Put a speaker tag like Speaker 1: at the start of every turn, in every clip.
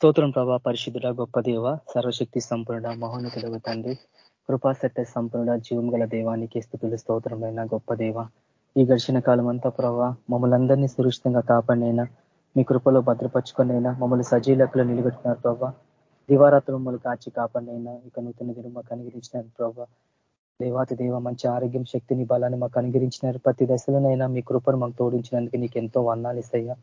Speaker 1: స్తోత్రం ప్రభా పరిశుద్ధుడ గొప్ప దేవ సర్వశక్తి సంపూర్ణ మహోన్నతుడు తండ్రి. కృపాసత్య సంపూర్ణ జీవం గల దేవానికి స్థుతులు స్తోత్రమైన గొప్ప దేవ. ఈ ఘర్షణ కాలం అంతా ప్రభావ మమ్మల్ని అందరినీ సురక్షితంగా కాపాడినైనా మీ కృపలో భద్రపరుచుకునైనా మమ్మల్ని సజీలకులు నిలబెట్టినారు ప్రభావ దివారాత్రులు మమ్మల్ని కాచి కాపాడినైనా ఇక నూతన దినం మాకు అనుగ్రహించినారు ప్రభా. దేవాతి దేవ మంచి ఆరోగ్యం శక్తిని బలాన్ని మాకు అనుగ్రహించినారు. ప్రతి దశలోనైనా మీ కృపను మాకు తోడించినందుకు నీకు ఎంతో వందాలు ఇస్తాయా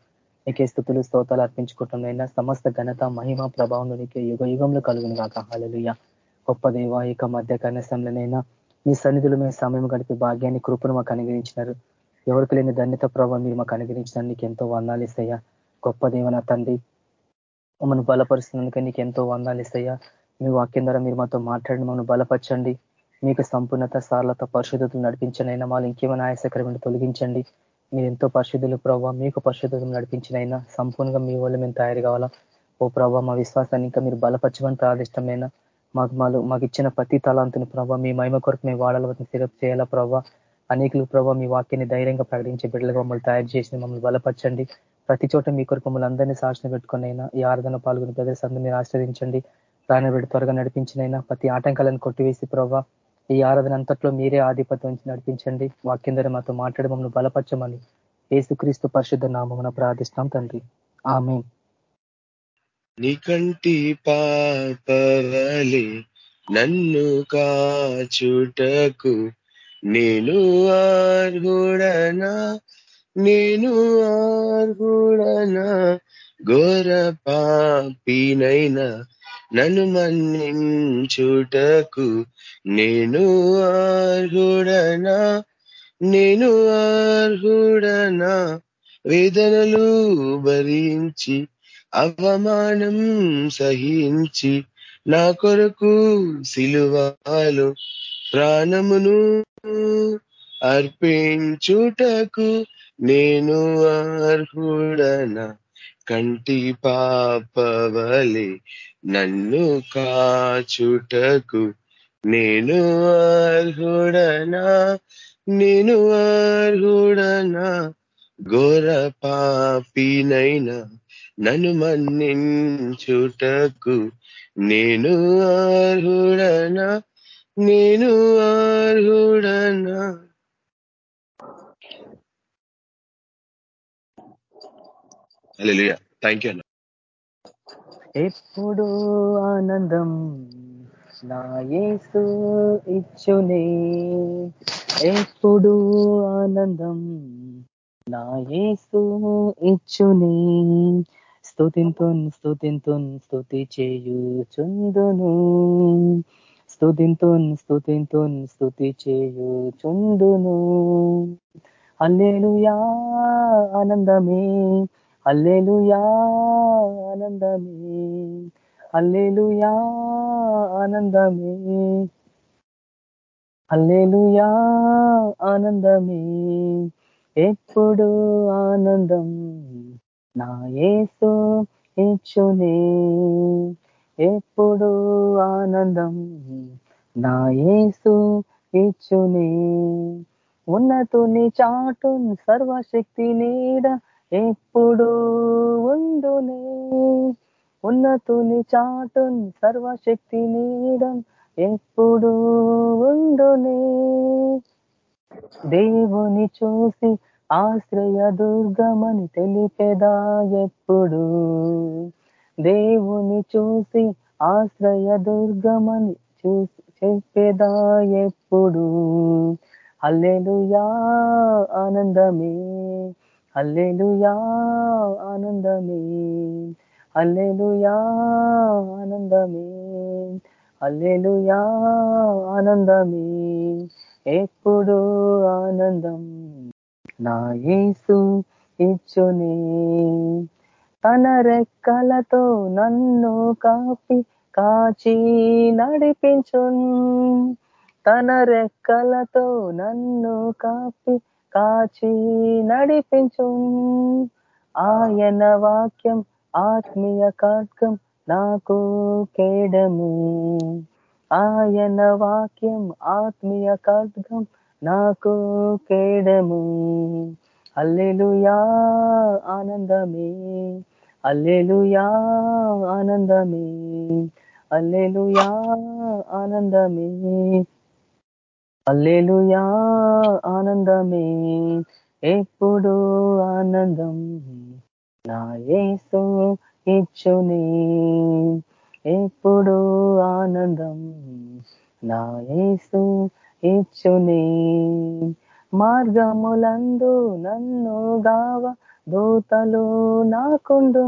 Speaker 1: నీకే స్థుతులు స్తోతాలు అర్పించుకుంటున్నైనా సమస్త ఘనత మహిమ ప్రభావం నీకే యుగ యుగంలో కలుగును కాక హాలలుయ గొప్ప దేవ ఇక మధ్య కనసంలోనైనా మీ సన్నిధులు మేము సమయం గడిపి భాగ్యాన్ని కృపను మాకు అనుగ్రహించినారు. ఎవరికి లేని ధన్యత ప్రభావం మీరు మాకు అనుగ్రహించిన నీకు ఎంతో వందాలు ఇస్తాయా. గొప్ప దేవన తండ్రి మమ్మల్ని బలపరుస్తున్నందుకే నీకు ఎంతో వందాలు ఇస్తాయా. మీ వాక్యం ద్వారా మీరు మాతో మాట్లాడి మమ్మల్ని బలపరచండి. మీకు సంపూర్ణత సార్లత పరిశుద్ధతలు నడిపించనైనా మాలు ఇంకేమైనా ఆయాసకరమైన తొలగించండి. మీరు ఎంతో పరిశుద్ధులు ప్రభావ మీకు పరిశుద్ధతలు నడిపించినైనా సంపూర్ణంగా మీ వాళ్ళు మేము తయారు కావాలా? ఓ ప్రభావ మా విశ్వాసాన్ని ఇంకా మీరు బలపరచమని ప్రాదిష్టమైన మాకు మాలు మాకు ఇచ్చిన ప్రతి తలాంతుని ప్రభావ మీ మహిమ కొరకు మేము వాడాలని సిరప్ చేయాలా ప్రభావ అనేకులు ప్రభావ మీ వాక్యాన్ని ధైర్యంగా ప్రకటించే బిడ్డలుగా మమ్మల్ని తయారు చేసి మమ్మల్ని బలపరచండి. ప్రతి చోట మీ కొరకు మమ్మల్ని అందరినీ సాక్షణ అయినా ఈ ఆరాధన పాల్గొని ప్రదర్శన మీరు ఆశ్రదించండి ప్రాణబిడ్డ త్వరగా నడిపించినైనా ప్రతి ఆటంకాలను కొట్టివేసి ప్రభావ ఈ ఆరాధన అంతట్లో మీరే ఆధిపత్యం నడిపించండి. వాక్యం ద్వారా మాతో మాట్లాడి మమ్మల్ని బలపరచమని ఏసుక్రీస్తు పరిశుద్ధ నామమున ప్రార్థిస్తాం తండ్రి. ఆమె
Speaker 2: నికంటి పాపవలి నన్ను కాచుటకు నేను ఆర్హుడనా నేను ఆర్హుడనా ఘోర పాపినైనా నన్ను మన్నించుటకు నేను అర్హుడనా? నేను ఆర్హుడనా వేదనలు భరించి అవమానం సహించి నా కొరకు సిలువాలు ప్రాణమును అర్పించుటకు నేను అర్హుడనా? కంటి పాపవలి నన్ను కాచుటకు. నేను అర్హుడనా? నేను అర్హుడనా? ఘోర పాపినైనా నన్ను మన్నించుటకు. నేను అర్హుడనా? నేను అర్హుడనా? థ్యాంక్ యూ అన్న.
Speaker 1: ఎప్పుడు ఆనందం నాయసు ఇచ్చునే. ఎప్పుడు ఆనందం నా యేసు ఇచ్చునే. స్థుతింతున్ స్థుతింతున్ స్థుతి చేయుచుందును. స్థుతింతున్ స్థుతింతున్ స్థుతి చేయుచుందును. అల్లేలుయా ఆనందమే. అల్లేలుయా ఆనందమే. అల్లేలుయా ఆనందమే. అల్లేలుయా ఆనందమే. ఎప్పుడు ఆనందం నా యేసు ఇచ్చునే. ఎప్పుడు ఆనందం నా యేసు ఇచ్చునే. ఉన్నతుని చాటున్ సర్వశక్తి నీడ ఎప్పుడు ఉండునే. ఉన్నతుని చాటున్ సర్వశక్తి నీడం ఎప్పుడు ఉండునే. దేవుని చూసి ఆశ్రయ దుర్గమని తెలిపేదా ఎప్పుడు. దేవుని చూసి ఆశ్రయ దుర్గమని చూసి చెప్పేదా ఎప్పుడు. అల్లెలుయా ఆనందమే. అల్లెలుయా ఆనందమే. అల్లెలుయా ఆనందమే. అల్లెలుయా ఆనందమే. ఎప్పుడు ఆనందం నా యేసు ఇచ్చునే. తన రెక్కలతో నన్ను కాపి కాచి నడిపించును. తన రెక్కలతో నన్ను కాపి కాచి నడిపించు. ఆయన వాక్యం ఆత్మీయ ఖడ్గం నాకు కేడము. ఆయన వాక్యం ఆత్మీయ ఖడ్గం నాకు కేడము. అల్లెలుయా ఆనందమే. అల్లెలుయా ఆనందమే. అల్లెలుయా ఆనందమే. అల్లెలుయా ఆనందమే. ఎప్పుడు ఆనందం నా యేసు ఇచ్చునే. ఎప్పుడు ఆనందం నా యేసు ఇచ్చునే. మార్గములందు నన్ను గావ దూతలు నాకుండు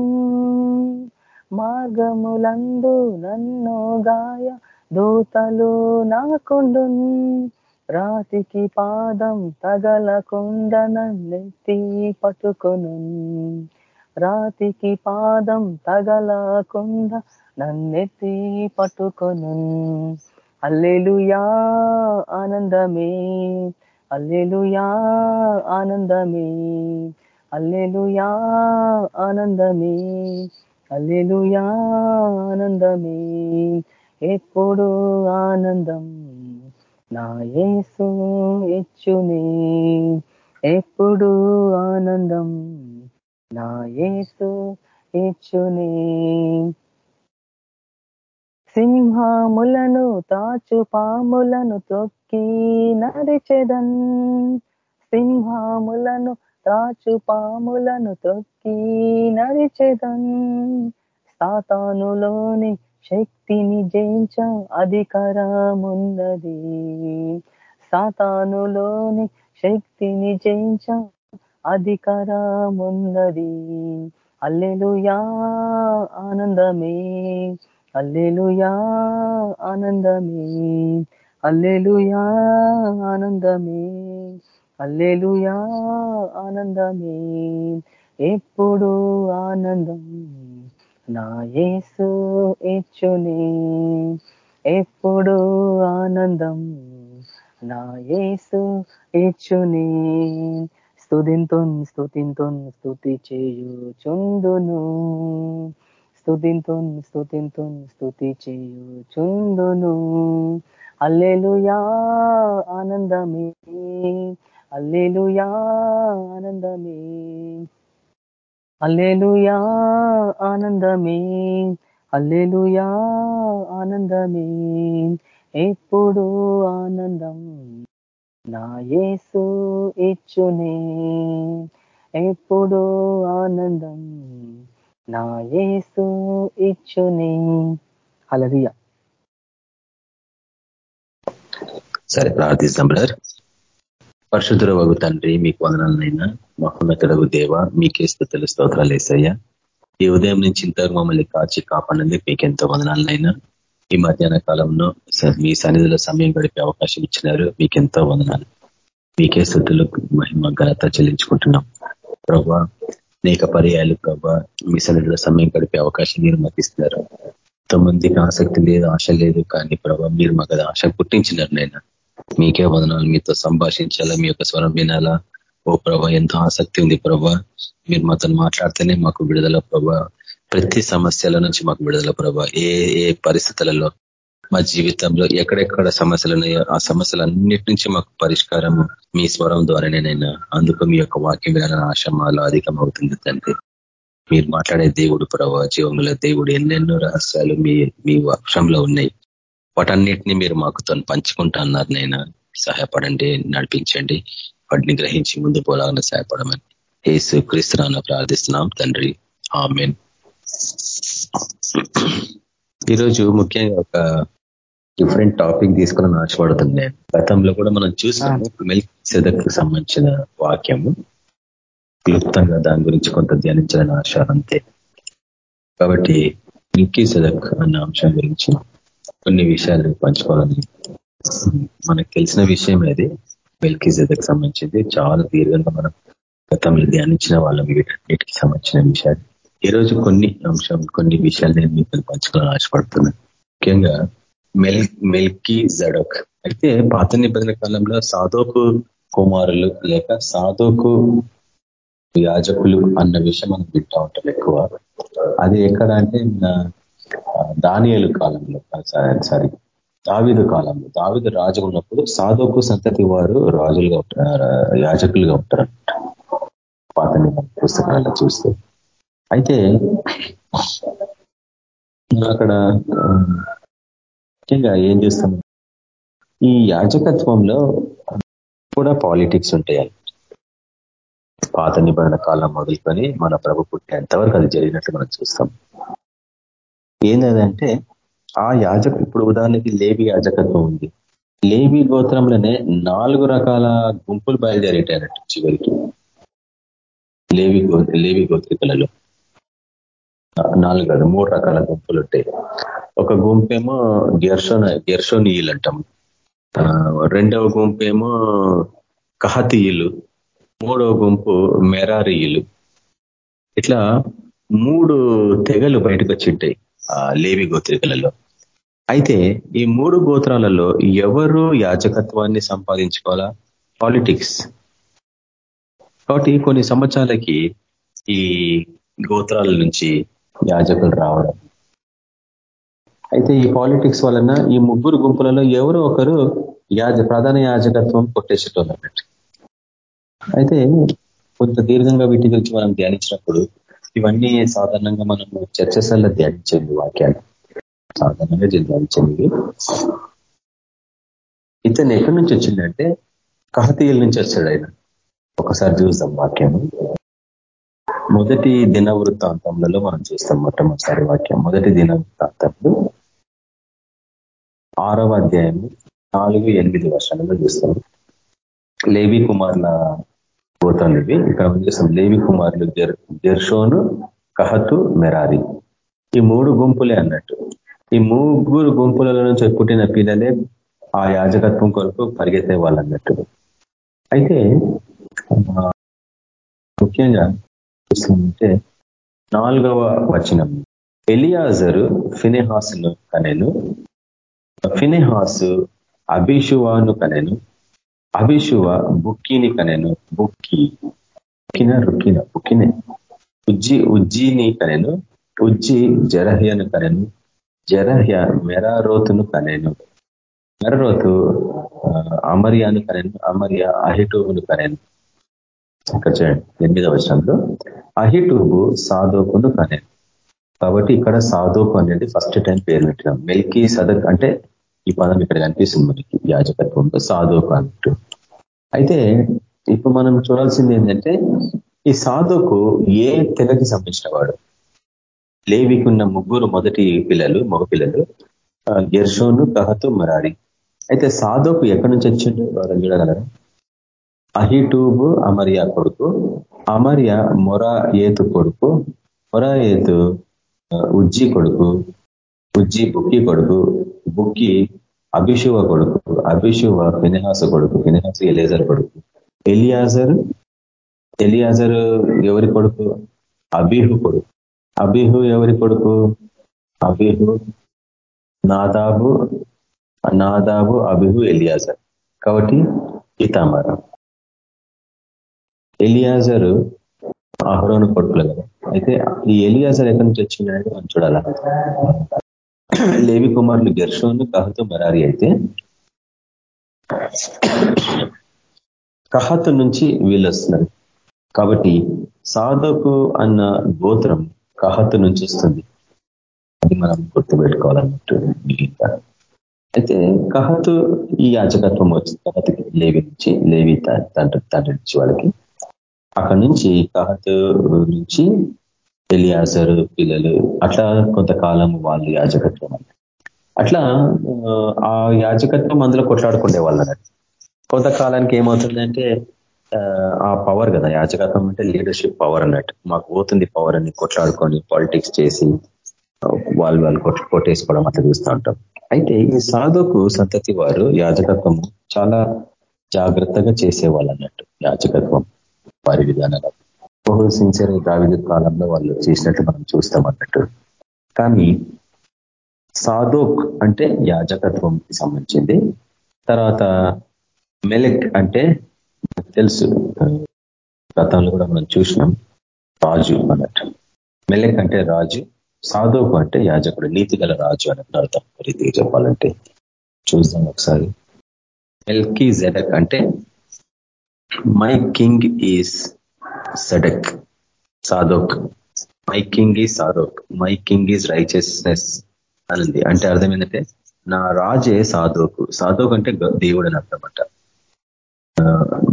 Speaker 1: మార్గములందు నన్ను గాయ దూతలు నాకుండు రాతికి పాదం తగలకుండ నన్నెత్తి పట్టుకొను. రాతికి పాదం తగలకుండ నన్నెత్తి పట్టుకొను. అల్లెలుయా ఆనందమే అల్లెలుయా ఆనందమే అల్లెలుయా ఆనందమే అల్లెలుయా ఆనందమే. ఎప్పుడు ఆనందం నా యేసు ఇచ్చునే ఎప్పుడు ఆనందం. నా యేసు ఇచ్చునే సింహములను తాచు పాములను తొక్కి నడిచెదన్ సింహములను తాచు పాములను తొక్కి నడిచెదన్ సాతానులోని శక్తిని జయించ అధికారమున్నది. సాతానులోని శక్తిని జయించ అధికారమున్నది. అల్లెలుయా ఆనందమే. అల్లెలుయా ఆనందమే. అల్లెలుయా ఆనందమే. అల్లెలుయా ఆనందమే. ఎప్పుడు ఆనందం నా యేసు ఇచ్చునే ఎప్పుడు ఆనందం. నా యేసు ఇచ్చునే స్థుతింతున్ స్థుతింతున్ స్థుతి చేయు చుందును స్థుతింతున్ స్థుతింతున్ స్థుతి చేయు చుందును అల్లెలుయా ఆనందమే. అల్లెలుయా ఆనందమే. అల్లేలుయా ఆనందమే. అల్లేలుయా ఆనందమే. ఎప్పుడు ఆనందం నా యేసు ఇచ్చునే. ఎప్పుడు ఆనందం నా యేసు ఇచ్చుని. అలరియ
Speaker 3: సరే ప్రార్థిస్తాం బ్రదర్. పరిశుద్ధుల వగు తండ్రి మీకు వదనాలనైనా. మహోన్నతుడగు దేవ మీకే స్థుతులు స్తోత్రాలు వేసయ్యా ఈ ఉదయం నుంచి ఇంతకు మమ్మల్ని కాచి కాపాడినందుకు మీకు ఎంతో వదనాలనైనా. ఈ మధ్యాహ్న కాలంలో మీ సన్నిధిలో సమయం గడిపే అవకాశం ఇచ్చినారు. మీకు ఎంతో వదనాలు. మీకే స్థుతులు మహిమ ఘనత చెల్లించుకుంటున్నాం. ప్రభా అనేక పర్యాలు ప్రభా మీ సన్నిధిలో సమయం గడిపే అవకాశం మీరు మాకు ఇస్తున్నారు. ఆసక్తి లేదు ఆశ లేదు కానీ ప్రభా మీరు మాకు ఆశ పుట్టించినారు నేను. మీకే వదనాలు. మీతో సంభాషించాలా? మీ యొక్క స్వరం వినాలా? ఓ ప్రభా ఎంతో ఆసక్తి ఉంది ప్రభా. మీరు మాతో మాట్లాడితేనే మాకు విడుదల ప్రభా. ప్రతి సమస్యల నుంచి మాకు విడుదల ప్రభా. ఏ ఏ పరిస్థితులలో మా జీవితంలో ఎక్కడెక్కడ సమస్యలు ఉన్నాయో ఆ సమస్యలన్నిటి నుంచి మాకు పరిష్కారము మీ స్వరం ద్వారానేనైనా అందుకు మీ యొక్క వాక్యం వినాలని ఆశ మాలో అధికమవుతుంది తండ్రి. మీరు మాట్లాడే దేవుడు ప్రభావ జీవముల దేవుడు ఎన్నెన్నో రహస్యాలు మీ మీ వక్షంలో ఉన్నాయి. వాటన్నిటిని మీరు మాకుతో పంచుకుంటా అన్నారు నైనా. సహాయపడండి నడిపించండి. వాటిని గ్రహించి ముందు పోలాలని సహాయపడమని ఏసు క్రీస్తురాన ప్రార్థిస్తున్నాం తండ్రి. ఆమెన్. ఈరోజు ముఖ్యంగా ఒక డిఫరెంట్ టాపిక్ తీసుకుని ఆశపడుతుంది నేను. గతంలో కూడా మనం చూసాము మిల్క్ సెదకు సంబంధించిన వాక్యము. క్లుప్తంగా దాని గురించి కొంత ధ్యానించాలని ఆశ అంతే. కాబట్టి మిల్కీ సెదక్ అన్న అంశం గురించి కొన్ని విషయాలు పంచుకోవాలని మనకు తెలిసిన విషయం అది మిల్కీ సెదక్ సంబంధించింది. చాలా దీర్ఘంగా మనం గతంలో ధ్యానించిన వాళ్ళం వీటన్నిటికి సంబంధించిన విషయాలు. ఈరోజు కొన్ని అంశం కొన్ని విషయాలు నేను మీకు పంచుకోవాలని ఆశపడుతున్నాను. ముఖ్యంగా మెల్ మెల్కీ జడక్ అయితే పాత నిబంధన కాలంలో సాధోకు కుమారులు లేక సాధోకు యాజకులు అన్న విషయం మనం వింటా ఉంటాం ఎక్కువ. అది ఎక్కడ అంటే దానియలు కాలంలో సారీ దావిదు కాలంలో దావిదు రాజు ఉన్నప్పుడు సాధోకు సంతతి వారు రాజులుగా ఉంటారు యాజకులుగా ఉంటారు పాత పుస్తకాల్లో చూస్తే. అయితే అక్కడ ముఖ్యంగా ఏం చేస్తాం? ఈ యాజకత్వంలో కూడా పాలిటిక్స్ ఉంటాయి పాత నిబంధన కాలం మొదలుకొని మన ప్రభు పుట్టేంతవరకు అది జరిగినట్లు మనం చూస్తాం. ఏంటంటే ఆ యాజకు ఇప్పుడు ఉదాహరణకి లేవి యాజకత్వం ఉంది. లేవి గోత్రంలోనే నాలుగు రకాల గుంపులు బయలుదేరేటారట చివరికి. లేవి లేవి గోత్రికలలో. నాలుగు కాదు మూడు రకాల గుంపులు ఉంటాయి ఒక గుంపేమో గెర్షోన గెర్షోనీయులు అంటాం రెండవ గుంపేమో కహతీయులు. మూడవ గుంపు మెరారీయులు. ఇట్లా మూడు తెగలు బయటకు వచ్చింటాయి లేవి గోత్రికలలో. అయితే ఈ మూడు గోత్రాలలో ఎవరు యాజకత్వాన్ని సంపాదించుకోవాలా? పాలిటిక్స్ కాబట్టి కొన్ని సంవత్సరాలకి ఈ గోత్రాల నుంచి యాజకులు రావడం. అయితే ఈ పాలిటిక్స్ వలన ఈ ముగ్గురు గుంపులలో ఎవరో ఒకరు యాజ ప్రధాన యాజకత్వం కొట్టేసేటోళ్ళు అన్నట్టు. అయితే కొంత దీర్ఘంగా వీటి గురించి మనం ధ్యానించినప్పుడు ఇవన్నీ సాధారణంగా మనము చర్చసల్లో ధ్యానించండి వాక్యాలు. సాధారణంగా ధ్యానించండి ఇతను ఎక్కడి నుంచి వచ్చిందంటే కహతీయుల నుంచి వచ్చాడు ఆయన. ఒకసారి చూస్తాం వాక్యం మొదటి దిన వృత్తాంతంలో మనం చూస్తాం మొట్టమొదటిసారి వాక్యం. మొదటి దిన వృత్తాంతంలో ఆరవ అధ్యాయం నాలుగు ఎనిమిది వర్షాలలో చూస్తాం. లేవి కుమార్ల పోతాను ఇక్కడ చూస్తాం? లేవి కుమారులు జెర్షోను కహతు మెరారి. ఈ మూడు గుంపులే అన్నట్టు. ఈ ముగ్గురు గుంపుల నుంచి పుట్టిన పిల్లలే ఆ యాజకత్వం కొరకు పరిగెత్తే వాళ్ళు అన్నట్టు అయితే ముఖ్యంగా చూస్తుందంటే నాలుగవ వచనం. ఎలియాజరు ఫినెహాసును కనెను ఫినెహాసు అభిషువాను కనెను అభిషువ బుక్కిని కనెను బుక్కి బుక్కిన రుక్కిన బుక్కినే. ఉజ్జి ఉజ్జీని కనెను ఉజ్జి జరహ్యను కనెను జరహ్య మెరారోతును కనెను. మెరరోతు అమర్యాను కనెను అమర్య అహిటూబును కనెను. ఇక్కడ చూడండి ఎనిమిదవ వచనంలో. అహిటూబు సాధోకును కనెను. కాబట్టి ఇక్కడ సాధోకు అనేది ఫస్ట్ టైం పేరు పెట్టినాం. మెల్కీ సదక్ అంటే ఈ పదం ఇక్కడ కనిపిస్తుంది మనకి. యాజకత్వంలో సాధోకు అంటూ అయితే ఇప్పుడు మనం చూడాల్సింది ఏంటంటే ఈ సాధుకు ఏ తెగకి సంబంధించిన వాడు? లేవికున్న ముగ్గురు మొదటి పిల్లలు మగపిల్లలు గెర్షోను కహతు మరారి. అయితే సాధోకు ఎక్కడి నుంచి వచ్చిండు? వారు చూడగలరా అహిటూబు అమరియా కొడుకు అమర్య మొరా ఏతు కొడుకు మొరా ఏతు ఉజ్జి కొడుకు ఉజ్జి బుక్కి కొడుకు బుక్కి అభిషువ కొడుకు అభిషువ ఫినిహాస కొడుకు ఫినిహాస ఎలియాజర్ కొడుకు. ఎలియాజర్ ఎలియాజర్ ఎవరి కొడుకు? అభిహు కొడుకు. అభిహు ఎవరి కొడుకు? Abihu Nadab Nadab Abihu Eleazar. కాబట్టి ఇతామర. ఎలియాజరు అహరోను కొడుకులు కదా. అయితే ఈ ఎలియాజర్ ఎక్కడి నుంచి వచ్చిందని మనం చూడాలా. లేవి కుమారులు గెర్షోను కహతు మరారి అయితే కహతు నుంచి వీళ్ళు వస్తున్నారు కాబట్టి సాధకు అన్న గోత్రం కహతు నుంచి వస్తుంది అది మనం గుర్తుపెట్టుకోవాలన్నట్టు అయితే కహతు ఈ యాచకత్వం వచ్చింది కహతుకి లేవి నుంచి లేవి తండ్రి తండ్రి నుంచి వాళ్ళకి అక్కడి నుంచి కహతు నుంచి ఎలియాసరు పిల్లలు అట్లా కొంతకాలం వాళ్ళు యాజకత్వం అట్లా ఆ యాజకత్వం అందులో కొట్లాడుకునే వాళ్ళు అన్నట్టు కొంతకాలానికి ఏమవుతుందంటే ఆ పవర్ కదా యాజకత్వం అంటే లీడర్షిప్ పవర్ అన్నట్టు. మాకు పోతుంది పవర్ అని కొట్లాడుకొని పాలిటిక్స్ చేసి వాళ్ళు వాళ్ళు కొట్టు కొట్టేసుకోవడం అట్లా చూస్తూ ఉంటాం. అయితే ఈ సాధుకు సంతతి వారు యాజకత్వం చాలా జాగ్రత్తగా చేసేవాళ్ళు అన్నట్టు యాజకత్వం వారి విధానాలు బహు సిన్సియర్ దావిద కాలంలో వాళ్ళు చేసినట్టు మనం చూస్తాం అన్నట్టు. కానీ సాధోక్ అంటే యాజకత్వంకి సంబంధించింది. తర్వాత మెలెక్ అంటే తెలుసు గతంలో కూడా మనం చూసినాం రాజు అన్నట్టు. మెలెక్ అంటే రాజు సాధోకు అంటే యాజకుడు నీతి గల రాజు అన్నట్టు అర్థం. రీతిగా చెప్పాలంటే చూద్దాం ఒకసారి. మెల్కీ జెడక్ అంటే my king is Zedek Zadok my king is Zadok my king is righteousness అని అంటే అర్థం ఏంటంటే నా రాజే సాధోకు. సాధోక్ అంటే దేవుడు అని అర్థమంట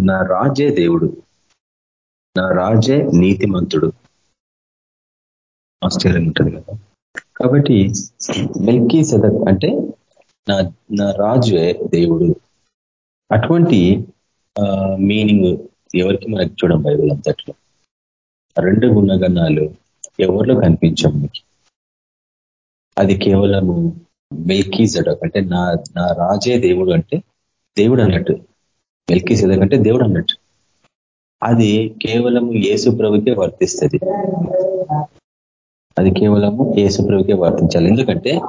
Speaker 3: నా రాజే దేవుడు. నా రాజే నీతిమంతుడు. ఆశ్చర్యం ఉంటుంది కదా. కాబట్టి మెల్కీ సెదక్ అంటే నా నా రాజే దేవుడు. అటువంటి మీనింగ్ ఎవరికి మనకి చూడం బైబుల్ అంతట్లో? రెండు గుణగణాలు ఎవరిలో కనిపించాం మీకు అది కేవలము మెల్కీ జడక్ అంటే నా నా రాజే దేవుడు అంటే దేవుడు అన్నట్టు. మెల్కీ సెదక్ అంటే దేవుడు అన్నట్టు. అది కేవలము ఏసు ప్రభుకే వర్తిస్తుంది. అది కేవలము ఏసు ప్రభుకే వర్తించాలి. ఎందుకంటే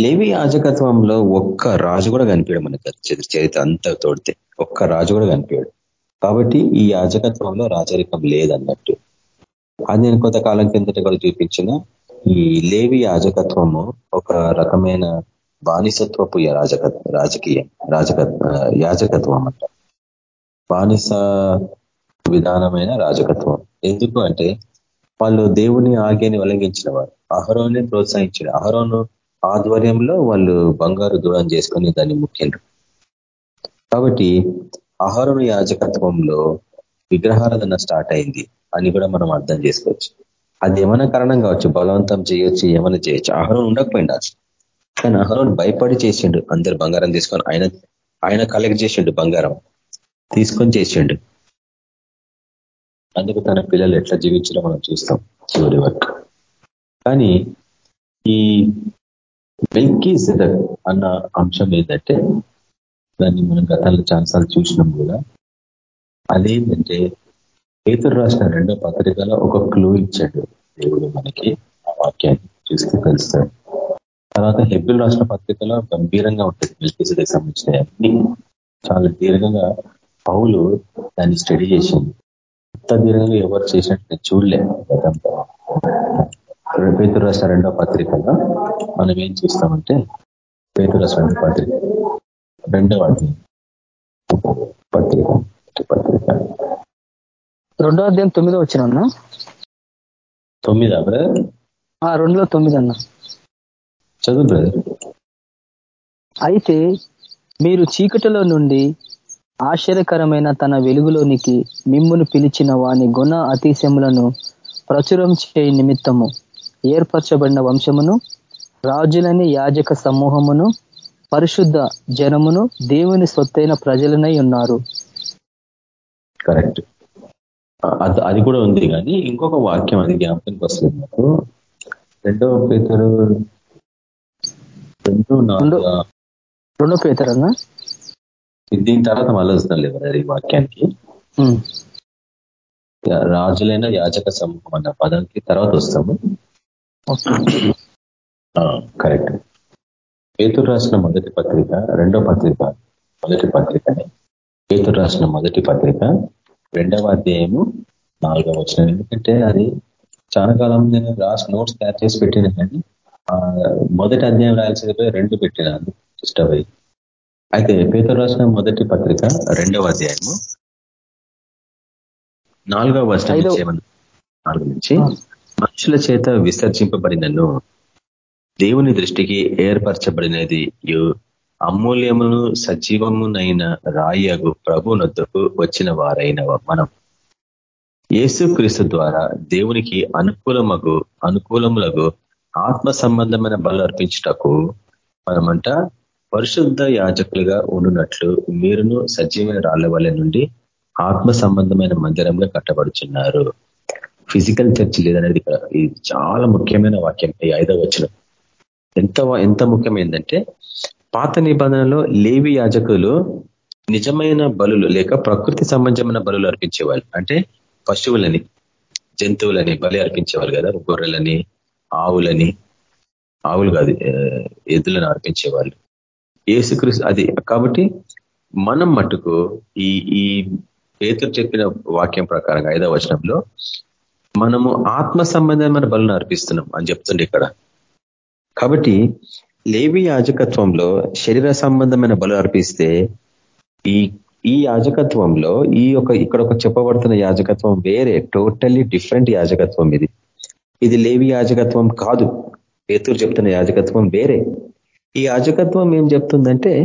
Speaker 3: లేవి యాజకత్వంలో ఒక్క రాజు కూడా కనిపించాడు మనకు. చరిత్ర అంతా తోడితే ఒక్క రాజు కూడా కనిపించాడు. కాబట్టి ఈ యాజకత్వంలో రాజరికం లేదన్నట్టు. అది నేను కొంతకాలం కిందట కూడా చూపించిన ఈ లేవి యాజకత్వము ఒక రకమైన బానిసత్వపు రాజక రాజకీయ రాజక యాజకత్వం అంట. బానిస విధానమైన రాజకత్వం. ఎందుకు అంటే వాళ్ళు దేవుని ఆజ్ఞని ఉల్లంఘించిన వారు. అహరోని ప్రోత్సహించిన అహరోను ఆధ్వర్యంలో వాళ్ళు బంగారు దూరం చేసుకొని దాన్ని ముఖ్యండ్రు కాబట్టి ఆహారం యాజకత్వంలో విగ్రహారాధన స్టార్ట్ అయింది అని కూడా మనం అర్థం చేసుకోవచ్చు. అది ఏమైనా కారణం కావచ్చు బలవంతం చేయొచ్చు ఏమైనా చేయొచ్చు. అహరోన్ ఉండకపోయింది కానీ అహరోన్ భయపడి చేసిండు అందరు బంగారం తీసుకొని ఆయన ఆయన కలెక్ట్ చేసిండు బంగారం. తీసుకొని చేసిండు. అందుకు తన పిల్లలు ఎట్లా జీవించారో మనం చూస్తాం చివరి వరకు. కానీ ఈ వెల్కీ సెదక్ అన్న అంశం ఏంటంటే దాన్ని మనం గతంలో చాలాసార్లు చూసినాం కూడా. అదేంటంటే పేతురు రాసిన రెండో పత్రికలో ఒక క్లూ ఇచ్చాడు దేవుడు మనకి ఆ వాక్యాన్ని చూస్తే తెలుస్తాడు. తర్వాత హెబ్బిల్ రాసిన పత్రికలో గంభీరంగా ఉంటుంది మెల్కీసీకి సంబంధించిన అన్ని. చాలా దీర్ఘంగా పౌలు దాన్ని స్టడీ చేసింది అంత దీర్ఘంగా ఎవరు చేసినట్టు నేను చూడలే పేతురు రాసిన రెండో పత్రికలో మనం ఏం చూస్తామంటే పేతురు రాసిన రెండో పత్రిక రెండవ అధ్యాయం పత్రిక. పత్రిక.
Speaker 1: రెండో అధ్యాయం తొమ్మిదో వచ్చిన
Speaker 3: తొమ్మిదా బ్రదర్?
Speaker 1: రెండులో తొమ్మిది అన్న
Speaker 3: చదువు బ్రదర్.
Speaker 1: అయితే మీరు చీకటిలో నుండి ఆశ్చర్యకరమైన తన వెలుగులోనికి మిమ్మును పిలిచిన వాని గుణ అతిశములను ప్రచురం చేయ నిమిత్తము ఏర్పరచబడిన వంశమును రాజులని యాజక సమూహమును పరిశుద్ధ జనమును దేవుని సొత్తైన ప్రజలనై ఉన్నారు.
Speaker 3: కరెక్ట్. అది కూడా ఉంది కానీ ఇంకొక వాక్యం అది జ్ఞాపకానికి వస్తుంది నాకు. రెండో పేతరు
Speaker 1: రెండు రెండో పేతరన్నా
Speaker 3: దీని తర్వాత మళ్ళీ వస్తాం లేదు ఈ వాక్యానికి. రాజులైన యాజక సమూహం అన్న పదానికి తర్వాత వస్తాము. కరెక్ట్. పేతురు రాసిన మొదటి పత్రిక రెండో పత్రిక మొదటి పత్రికనే పేతురు రాసిన మొదటి పత్రిక రెండవ అధ్యాయము నాలుగవ వచ్చిన ఎందుకంటే అది చాలా కాలం నేను రాసి నోట్స్ తయారు చేసి పెట్టిన కానీ మొదటి అధ్యాయం రాయాల్సింది రెండు పెట్టినాను డిస్టర్బ్ అయ్యి అయితే పేతురు రాసిన మొదటి పత్రిక రెండవ అధ్యాయము నాలుగవ వర్షం నాలుగు నుంచి మనుషుల చేత విసర్జింపబడినను. దేవుని దృష్టికి ఏర్పరచబడినది అమూల్యమును సజీవమునైన రాయగు ప్రభునొద్దకు వచ్చిన వారైన మనం యేసుక్రీస్తు ద్వారా దేవునికి అనుకూలమగు అనుకూలములకు ఆత్మ సంబంధమైన బలు అర్పించుటకు మనమంట పరిశుద్ధ యాజకులుగా ఉండునట్లు మీరును సజీవమైన రాళ్ళ వల్ల నుండి ఆత్మ సంబంధమైన మందిరంగా కట్టబడుచున్నారు. ఫిజికల్ చర్చ్ లేదనేది ఇక్కడ ఇది చాలా ముఖ్యమైన వాక్యం ఈ ఐదవ వచ్చిన ఎంత ఎంత ముఖ్యమైందంటే పాత నిబంధనలో లేవి యాజకులు నిజమైన బలులు లేక ప్రకృతి సంబంధమైన బలులు అర్పించేవాళ్ళు. అంటే పశువులని జంతువులని బలి అర్పించేవాళ్ళు కదా గొర్రెలని ఆవులని. ఆవులు కాదు ఎద్దులను అర్పించేవాళ్ళు. ఏసుక్రీస్తు అది కాబట్టి మనం మటుకు ఈ ఈ పేతులు చెప్పిన వాక్యం ప్రకారంగా ఐదవ వచనంలో మనము ఆత్మ సంబంధమైన బలను అర్పిస్తున్నాం అని చెప్తుండే ఇక్కడ. కాబట్టి లేవి యాజకత్వంలో శరీర సంబంధమైన బలు అర్పిస్తే ఈ ఈ యాజకత్వంలో ఈ యొక్క ఇక్కడ ఒక చెప్పబడుతున్న యాజకత్వం వేరే టోటల్లీ డిఫరెంట్ యాజకత్వం ఇది. ఇది లేవి యాజకత్వం కాదు. పేతురు చెప్తున్న యాజకత్వం వేరే. ఈ యాజకత్వం ఏం చెప్తుందంటే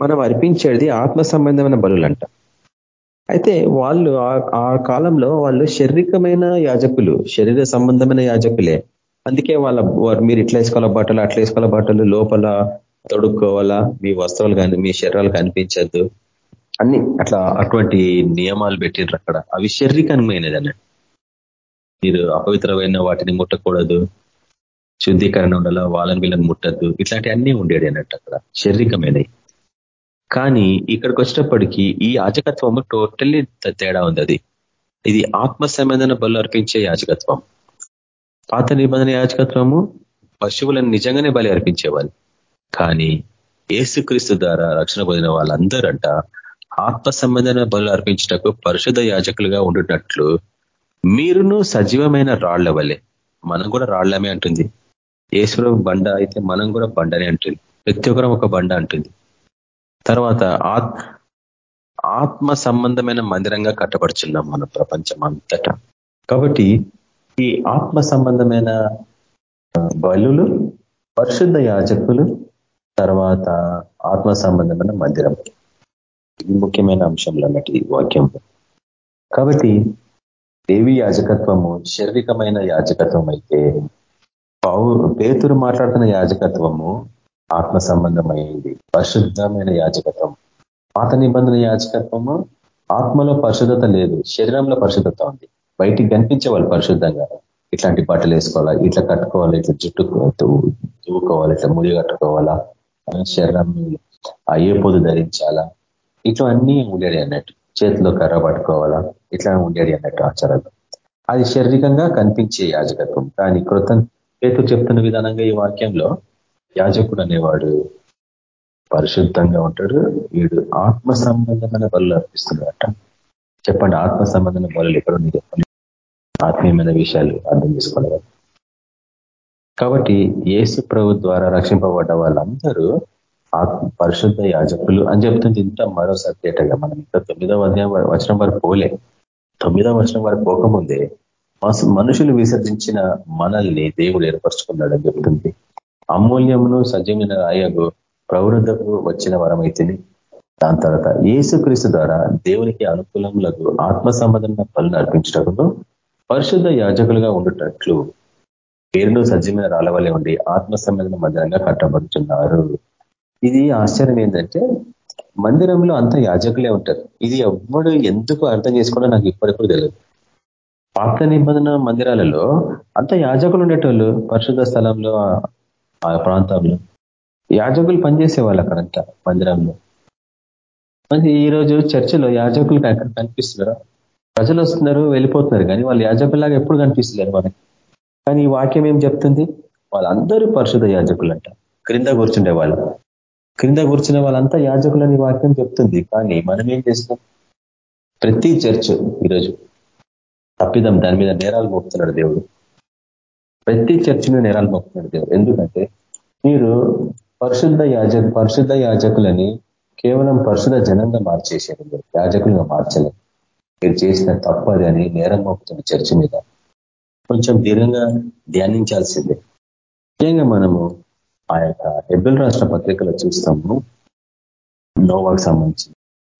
Speaker 3: మనం అర్పించేది ఆత్మ సంబంధమైన బలులంట. అయితే వాళ్ళు ఆ కాలంలో వాళ్ళు శారీరకమైన యాజకులు శరీర సంబంధమైన యాజకులే. అందుకే వాళ్ళ మీరు ఇట్లా వేసుకోవాల బట్టలు అట్లా వేసుకోవాల బట్టలు లోపల తొడుక్కోవాలా మీ వస్త్రాలు కానీ మీ శరీరాలు కనిపించద్దు. అన్ని అట్లా అటువంటి నియమాలు పెట్టిండ్రు అక్కడ. అవి శారీరకమైనది అన్నట్టు. మీరు అపవిత్రమైన వాటిని ముట్టకూడదు. శుద్ధీకరణ ఉండాలా వాళ్ళని వీళ్ళని ముట్టద్దు. ఇట్లాంటివన్నీ ఉండేది అన్నట్టు అక్కడ. శారీరకమైనవి. కానీ ఇక్కడికి వచ్చినప్పటికీ ఈ యాజకత్వము టోటల్లీ తేడా ఉంది అది. ఇది ఆత్మ సంబంధన బలు అర్పించే యాజకత్వం. పాత నిబంధన యాచకత్వము పశువులను నిజంగానే బలి అర్పించేవాళ్ళు. కానీ ఏసుక్రీస్తు ద్వారా రక్షణ పొందిన వాళ్ళందరంట ఆత్మ సంబంధమైన బలు అర్పించటకు పరిశుధ యాజకులుగా ఉండునట్లు మీరును సజీవమైన రాళ్ళ వలె మనం కూడా రాళ్ళమే అంటుంది. ఈశ్వరు బండ అయితే మనం కూడా బండనే అంటుంది. ప్రతి ఒక్కరం ఒక బండ అంటుంది. తర్వాత ఆత్మ సంబంధమైన మందిరంగా కట్టబడుచున్నాం మన ప్రపంచం అంతటా కాబట్టి ఈ ఆత్మ సంబంధమైన బలులు పరిశుద్ధ యాజకులు తర్వాత ఆత్మ సంబంధమైన మందిరం. ఇది ముఖ్యమైన అంశంలో అన్నట్టు ఈ వాక్యం. కాబట్టి దేవి యాజకత్వము శారీరకమైన యాజకత్వం అయితే పేతురు మాట్లాడుతున్న యాజకత్వము ఆత్మ సంబంధమైంది. పరిశుద్ధమైన యాజకత్వం. పాత నిబంధన యాజకత్వము ఆత్మలో పరిశుద్ధత లేదు. శరీరంలో పరిశుద్ధత ఉంది. బయటికి కనిపించే వాళ్ళు పరిశుద్ధంగా ఇట్లాంటి బట్టలు వేసుకోవాలా ఇట్లా కట్టుకోవాలి ఇట్లా జుట్టు దువ్వుకోవాలి ఇట్లా ముడి కట్టుకోవాలా శరీరం అయ్యే పొదు ధరించాలా ఇట్లా అన్నీ ఉండేది అన్నట్టు. చేతిలో కర్ర పట్టుకోవాలా ఇట్లా ఉండేది అన్నట్టు ఆచారాలు. అది శారీరకంగా కనిపించే యాజకత్వం. కానీ కృత పేరు చెప్తున్న విధానంగా ఈ వాక్యంలో యాజకుడు అనేవాడు పరిశుద్ధంగా ఉంటాడు. వీడు ఆత్మ సంబంధమైన బలు అర్పిస్తున్నాడట. చెప్పండి ఆత్మ సంబంధమైన బలు ఎక్కడ చెప్పండి. ఆత్మీయమైన విషయాలు అర్థం చేసుకోవాలి. కాబట్టి ఏసు ప్రభు ద్వారా రక్షింపబడ్డ వాళ్ళందరూ పరిశుద్ధ యాజకులు అని చెప్తుంది ఇంత మరో సత్యేటగా మనం ఇంకా తొమ్మిదవ అధ్యాయం వచనం వరకు పోలే. తొమ్మిదవ వచనం వరకు పోకముందే మనుషులు విసర్జించిన మనల్ని దేవుడు ఏర్పరచుకున్నాడని చెప్తుంది. అమూల్యమును సజీవమైన రాయగు ప్రవృద్ధకు వచ్చిన వరమైతిని. దాని తర్వాత ఏసుక్రీస్తు ద్వారా దేవునికి అనుకూలములకు ఆత్మ సంబంధమైన పనులు అర్పించడంలో పరిశుద్ధ యాజకులుగా ఉండేటట్లు పేరును సజీవమైన రాలవలే ఉండి ఆత్మ సంబంధమైన మందిరంగా కట్టబడుతున్నారు ఇది ఆశ్చర్యం ఏంటంటే మందిరంలో అంత యాజకులే ఉంటారు. ఇది ఎవ్వడు ఎందుకు అర్థం చేసుకోవడం నాకు ఇప్పటికూ తెలియదు పాత నిబంధన మందిరాలలో అంత యాజకులు ఉండేటోళ్ళు పరిశుద్ధ స్థలంలో ఆ ప్రాంతంలో యాజకులు పనిచేసేవాళ్ళు అక్కడంతా మందిరంలో. మరి ఈరోజు చర్చిలో యాజకులు కనిపిస్తున్నారా? ప్రజలు వస్తున్నారు వెళ్ళిపోతున్నారు. కానీ వాళ్ళు యాజకులాగా ఎప్పుడు కనిపిస్తలేరు మనకి. కానీ ఈ వాక్యం ఏం చెప్తుంది? వాళ్ళందరూ పరిశుద్ధ యాజకులు అంట క్రింద కూర్చుండే వాళ్ళు. క్రింద కూర్చునే వాళ్ళంతా యాజకులని వాక్యం చెప్తుంది. కానీ మనం ఏం చేస్తాం ప్రతి చర్చ్ ఈరోజు తప్పిదం దాని మీద నేరాలు మోపుతున్నాడు దేవుడు. ప్రతి చర్చ్ మీద నేరాలు మోపుతున్నాడు దేవుడు. ఎందుకంటే మీరు పరిశుద్ధ యాజక పరిశుద్ధ యాజకులని కేవలం పరిశుద్ధ జనంగా మార్చేసారు యాజకులుగా మార్చలేదు. మీరు చేసిన తప్పది అని నేరం మోపుతున్న చర్చ మీద కొంచెం దీర్ఘంగా ధ్యానించాల్సిందే. ముఖ్యంగా మనము ఆ యొక్క ఎబ్బెల్ రాష్ట్ర పత్రికలో చూస్తాము. నోవాకు సంబంధించి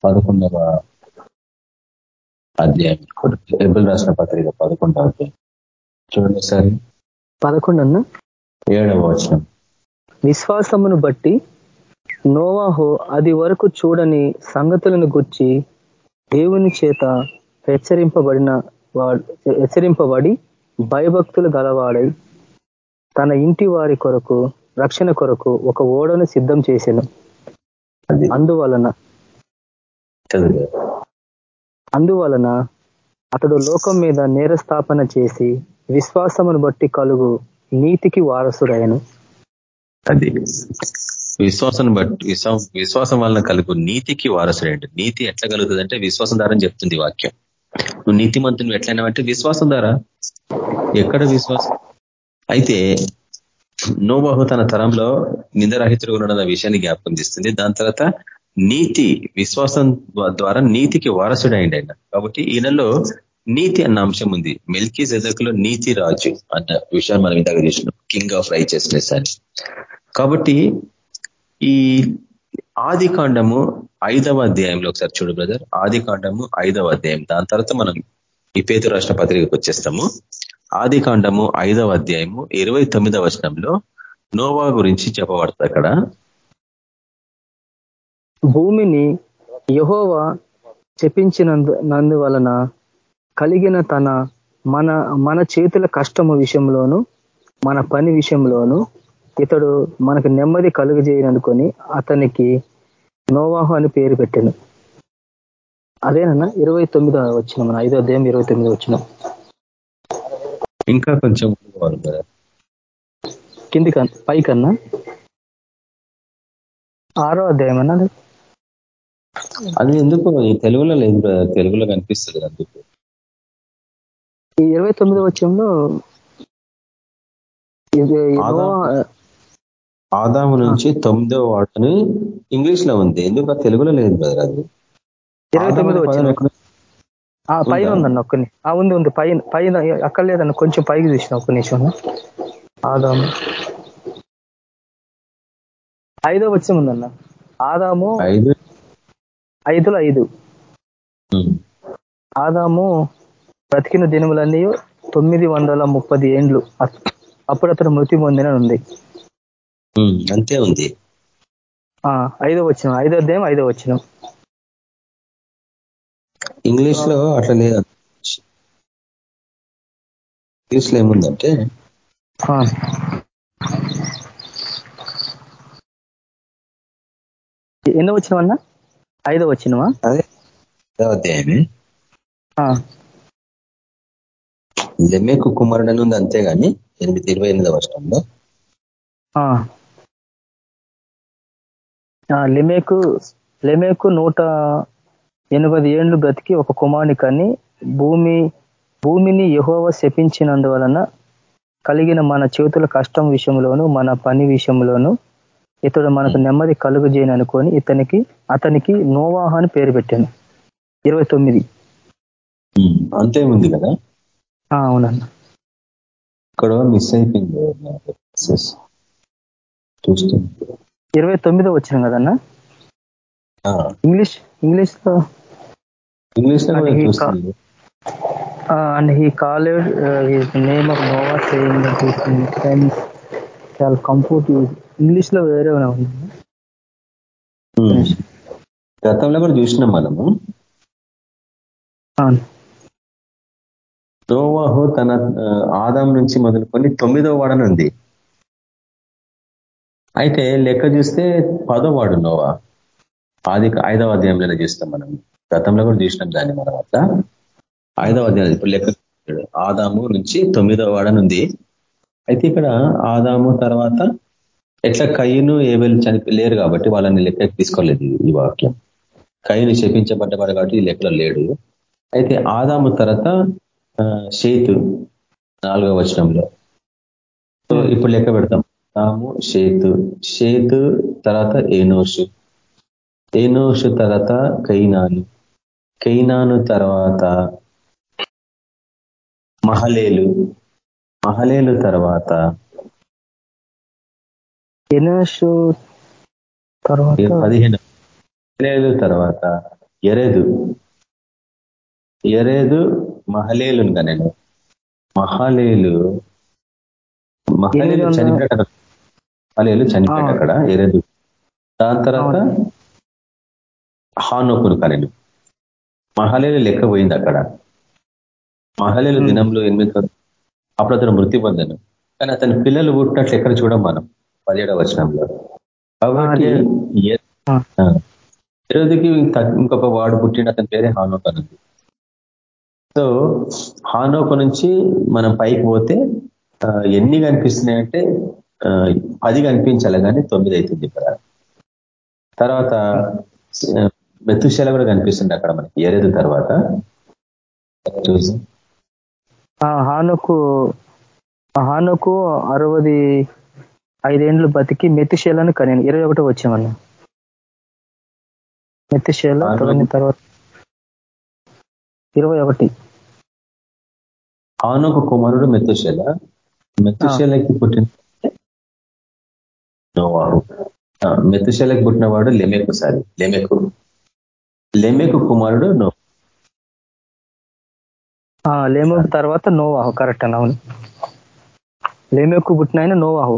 Speaker 3: పదకొండవ అధ్యాయం. ఎబ్బెల్ రాష్ట్ర పత్రిక పదకొండవ అధ్యాయం. చూడండి సార్
Speaker 1: పదకొండు అన్న
Speaker 3: ఏడవ వచనం.
Speaker 1: విశ్వాసమును బట్టి నోవాహో అది వరకు చూడని సంగతులను గుర్చి దేవుని చేత హెచ్చరింపబడిన హెచ్చరింపబడి భయభక్తులు గలవాడై తన ఇంటి వారి కొరకు రక్షణ కొరకు ఒక ఓడను సిద్ధం చేశాను అందువలన అందువలన అతడు లోకం మీద నేరస్థాపన చేసి విశ్వాసమును బట్టి కలుగు నీతికి వారసుడయను
Speaker 3: అది. విశ్వాసం బట్టి విశ్వాసం వలన కలుగు నీతికి వారసుడు నీతి ఎట్లా కలుగుతుంది అంటే విశ్వాసం ద్వారా చెప్తుంది వాక్యం. నువ్వు నీతిమంతుని ఎట్లయినా అంటే విశ్వాసం ద్వారా. ఎక్కడ విశ్వాసం? అయితే నోబాహు తన తరంలో నిందరహితుడు ఉండడం విషయాన్ని జ్ఞాపకం చేస్తుంది. దాని తర్వాత నీతి విశ్వాసం ద్వారా నీతికి వారసుడు అయింది ఆయన. కాబట్టి ఈయనలో నీతి అన్న అంశం ఉంది. మెల్కీ జదకులో నీతి రాజు అన్న విషయాన్ని మనం ఇందాక చూసినాం. కింగ్ ఆఫ్ రైచియస్నెస్ అని. కాబట్టి ఈ ఆది కాండము ఐదవ అధ్యాయంలో ఒకసారి చూడు బ్రదర్. ఆది కాండము ఐదవ అధ్యాయం. దాని తర్వాత మనం ఈ పేతు రాష్ట్ర పత్రికకు వచ్చేస్తాము. ఆది కాండము ఐదవ అధ్యాయము ఇరవై తొమ్మిదవ వచనంలో నోవా గురించి చెప్పబడుతుంది అక్కడ.
Speaker 1: భూమిని యహోవా చెప్పించినందు నందు వలన కలిగిన తన మన మన చేతుల కష్టము విషయంలోను మన పని విషయంలోను ఇతడు మనకు నెమ్మది కలుగజేయనుకొని అతనికి నోవాహు అని పేరు పెట్టాను. అదేనన్నా? ఇరవై తొమ్మిదో వచ్చిన మన ఐదో అధ్యాయం ఇరవై తొమ్మిదో వచ్చిన
Speaker 3: ఇంకా కొంచెం కదా
Speaker 1: పై కన్నా ఆరో అధ్యాయం అన్నది
Speaker 3: అది. ఎందుకు? తెలుగులో లేదు. తెలుగులో కనిపిస్తుంది అందుకు.
Speaker 1: ఈ ఇరవై తొమ్మిదో వచ్చంలో
Speaker 3: ఆదాము నుంచి తొమ్మిదో వాడని ఇంగ్లీష్లో ఉంది. ఎందుకు? తెలుగులో లేదు బ్రదర్ అది.
Speaker 1: ఇరవై తొమ్మిదో వచ్చిన పైన
Speaker 3: ఉందా?
Speaker 1: ఉందన్న ఒక్కని ఆ ఉంది ఉంది. పైన పైన అక్కడ లేదన్న కొంచెం పైకి చూసిన ఒక్క నిమిషం. ఆదాము. ఐదో వచ్చం ఉందన్న. ఆదాము
Speaker 3: ఐదు.
Speaker 1: ఐదులో ఐదు. ఆదాము బ్రతికిన దినములన్నీ తొమ్మిది వందల ముప్పది ఏండ్లు. అప్- అప్పుడు అతను మృతి పొందిన ఉంది
Speaker 3: అంతే ఉంది.
Speaker 1: ఆ ఐదో వచ్చిన ఐదో అధ్యాయం ఐదో వచ్చిన
Speaker 3: ఇంగ్లీష్లో అట్లా లేదు ఇంగ్లీష్లో ఏముందంటే
Speaker 1: ఎన్నో వచ్చినవన్నా ఐదో వచ్చినవా
Speaker 3: అదే ఐదవ అధ్యాయమే. లెమెకు కుమారుడు అని ఉంది అంతేగాని ఎనిమిది ఇరవై ఎనిమిదవ వర్షంలో
Speaker 1: లెమేకు లెమేకు నూట ఎనభై ఏండ్లు బ్రతికి ఒక కుమారుని కని భూమి భూమిని యహోవ శపించినందువలన కలిగిన మన చేతుల కష్టం విషయంలోను మన పని విషయంలోను ఇతడు మనకు నెమ్మది కలుగు చేయని అనుకొని ఇతనికి అతనికి నోవాహ అని పేరు పెట్టాను. ఇరవై తొమ్మిది.
Speaker 3: అంతే ఉంది కదా?
Speaker 1: అవునన్న.
Speaker 3: ఇక్కడ మిస్ అయిపోయింది. చూస్తుంది
Speaker 1: ఇరవై తొమ్మిదో వచ్చిన కదన్న? ఇంగ్లీష్ ఇంగ్లీష్లో
Speaker 3: English
Speaker 1: and he called his name of Noah saying shall comfort ఇంగ్లీష్లో వేరే ఉంది?
Speaker 3: ఉమ్. గతంలో కూడా చూసినాం మనము. నోవాహు తన ఆదాం నుంచి మొదలుకొని తొమ్మిదో వాడని ఉంది అయితే లెక్క చూస్తే పదవాడు నోవా. ఆది ఐదవ అధ్యాయంలోనే చూస్తాం మనం. గతంలో కూడా చూసినాం దాన్ని మనం అట్లా ఐదవ అధ్యాయం ఇప్పుడు లెక్క ఆదాము నుంచి తొమ్మిదవ వాడనుంది ఉంది అయితే ఇక్కడ ఆదాము తర్వాత ఎట్లా కయ్యను ఏబెలు చనిపి లేరు కాబట్టి వాళ్ళని లెక్కకి తీసుకోలేదు ఈ- ఈ వాక్యం. కయ్యను శపించబడ్డవాడు కాబట్టి ఈ లెక్కలో లేడు. అయితే ఆదాము తర్వాత షేతు నాలుగవ వచనంలో. సో ఇప్పుడు లెక్క పెడతాం. తాము షేతు షేతు తర్వాత ఏనోషు. ఏనోషు తర్వాత కైనాను. కైనాను తర్వాత మహలేలు. మహలేలు తర్వాత
Speaker 1: ఎనోషు తర్వాత
Speaker 3: పదిహేను. మహలేలు తర్వాత ఎరేదు. ఎరేదు మహలేలు నేను మహలేలు మహలేలు చనిపోయాడు అక్కడ మహలేలు చనిపోయాడు. అక్కడ ఎరేదు దాని తర్వాత హానోకును కనెను మహలేలు లెక్క పోయింది అక్కడ. మహలేలు. దినంలో ఎనిమిది అప్పుడు అతను మృతి పొందాను కానీ అతని పిల్లలు పుట్టినట్లు ఎక్కడ చూడం మనం పదిహేడవ వచనంలో. కాబట్టి ఇంకొక వాడు పుట్టిన అతని పేరే హానోక్ అని. ఉంది సో హానోకు నుంచి మనం పైకి పోతే ఎన్ని కనిపిస్తున్నాయంటే పది కనిపించాలి కానీ తొమ్మిది అవుతుంది ఇక్కడ. తర్వాత మెతుశల కూడా కనిపిస్తుంది అక్కడ మనకి ఎరేదు తర్వాత. చూసి.
Speaker 1: ఆ, హానుకు హానుకు అరవది ఐదేండ్లు బతికి మెతిశేలను కనేను ఇరవై ఒకటో వచ్చామన్న మెతిశేల
Speaker 3: హానోకు.
Speaker 1: కని తర్వాత ఇరవై ఒకటి.
Speaker 3: ఆనొక కుమారుడు మెత్తుశల మెత్తుశలకి పుట్టిన నోవాహు మెత్తుశలకి పుట్టినవాడు లెమెకు సారి లెమెకు. లెమెకు కుమారుడు నో.
Speaker 1: లేమెకు తర్వాత నోవాహు కరెక్ట్ అని అవును. లేమెకు పుట్టిన నోవాహు.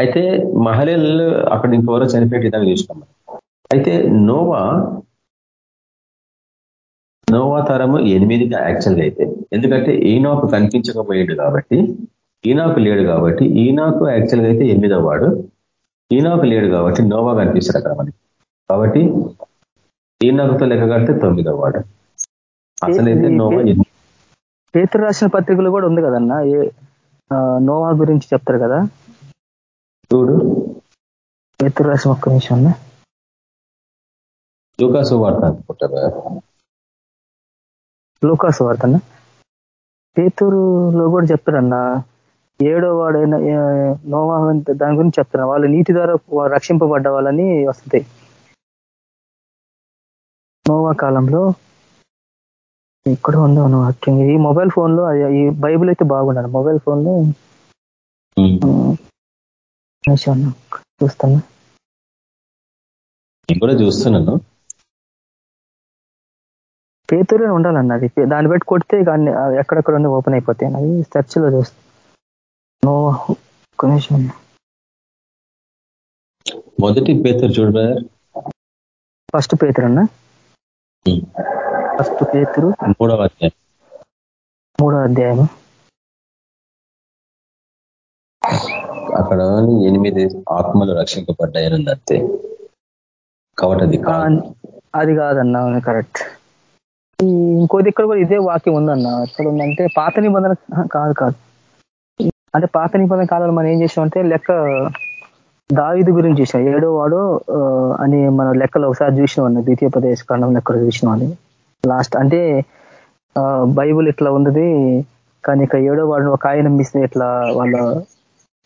Speaker 3: అయితే మహలేలు అక్కడ ఇంకెవరో చనిపోయే విధంగా చూసినాం అయితే నోవా నోవా తరము ఎనిమిదిగా యాక్చువల్గా అయితే. ఎందుకంటే ఈనాకు కనిపించకపోయాడు కాబట్టి ఈనాకు లేడు కాబట్టి ఈనాకు యాక్చువల్గా అయితే ఎనిమిదో వాడు. ఈనాకు లేడు కాబట్టి నోవా కనిపిస్తాడు అక్కడ మనకి. కాబట్టి ఈనాకుతో లెక్క కడితే తొమ్మిదో వాడు. అసలైతే నోవా
Speaker 1: పేతురు రాసిన పత్రికలు కూడా ఉంది కదన్నా. ఏ నోవా గురించి చెప్తారు కదా.
Speaker 3: చూడు.
Speaker 1: పేతురు రాసిన ఒక్క నిమిషం
Speaker 3: లూకాసు వార్త అనుకుంటారు
Speaker 1: లూకాసు వార్తన పేతూరులో కూడా చెప్తారన్నా ఏడో వాడైనా నోవా దాని గురించి చెప్తారు వాళ్ళు నీటి ద్వారా రక్షింపబడ్డ వాళ్ళని వస్తుంది నోవా కాలంలో ఇక్కడ ఉందో వాక్యం. ఈ మొబైల్ ఫోన్లో ఈ బైబుల్ అయితే బాగుండాలి మొబైల్ ఫోన్లో చూస్తాను
Speaker 3: నేను కూడా చూస్తున్నాను.
Speaker 1: పేతురే ఉండాలన్న అది దాన్ని బట్టి కొడితే కానీ ఎక్కడెక్కడ ఉంది ఓపెన్ అయిపోతాయి అది సెర్చ్లో నిమిషం
Speaker 3: మొదటి పేతురు చూడ
Speaker 1: ఫస్ట్ పేతురు అన్న ఫస్ట్ పేతురు.
Speaker 3: మూడవ అధ్యాయం.
Speaker 1: మూడవ అధ్యాయం
Speaker 3: అక్కడ ఎనిమిది ఆత్మలు రక్షింపబడ్డాయని అంతే. కాబట్టి అది
Speaker 1: అది కాదన్న కరెక్ట్. ఇంకో ఇక్కడ కూడా ఇదే వాక్యం ఉందన్న. ఎక్కడ ఉందంటే పాత నిబంధన కాదు కాదు. అంటే పాత నిబంధన కాలంలో మనం ఏం చేసామంటే లెక్క దావిది గురించి చూసాం. ఏడో వాడు అని మన లెక్కలో ఒకసారి చూసినాం అన్న ద్వితీయ ప్రదేశ కాండం లెక్కలు చూసినాం అని. లాస్ట్ అంటే బైబుల్ ఇట్లా ఉన్నది కానీ ఇక ఏడో వాడు ఒక ఆయన మిస్ ఇట్లా వాళ్ళ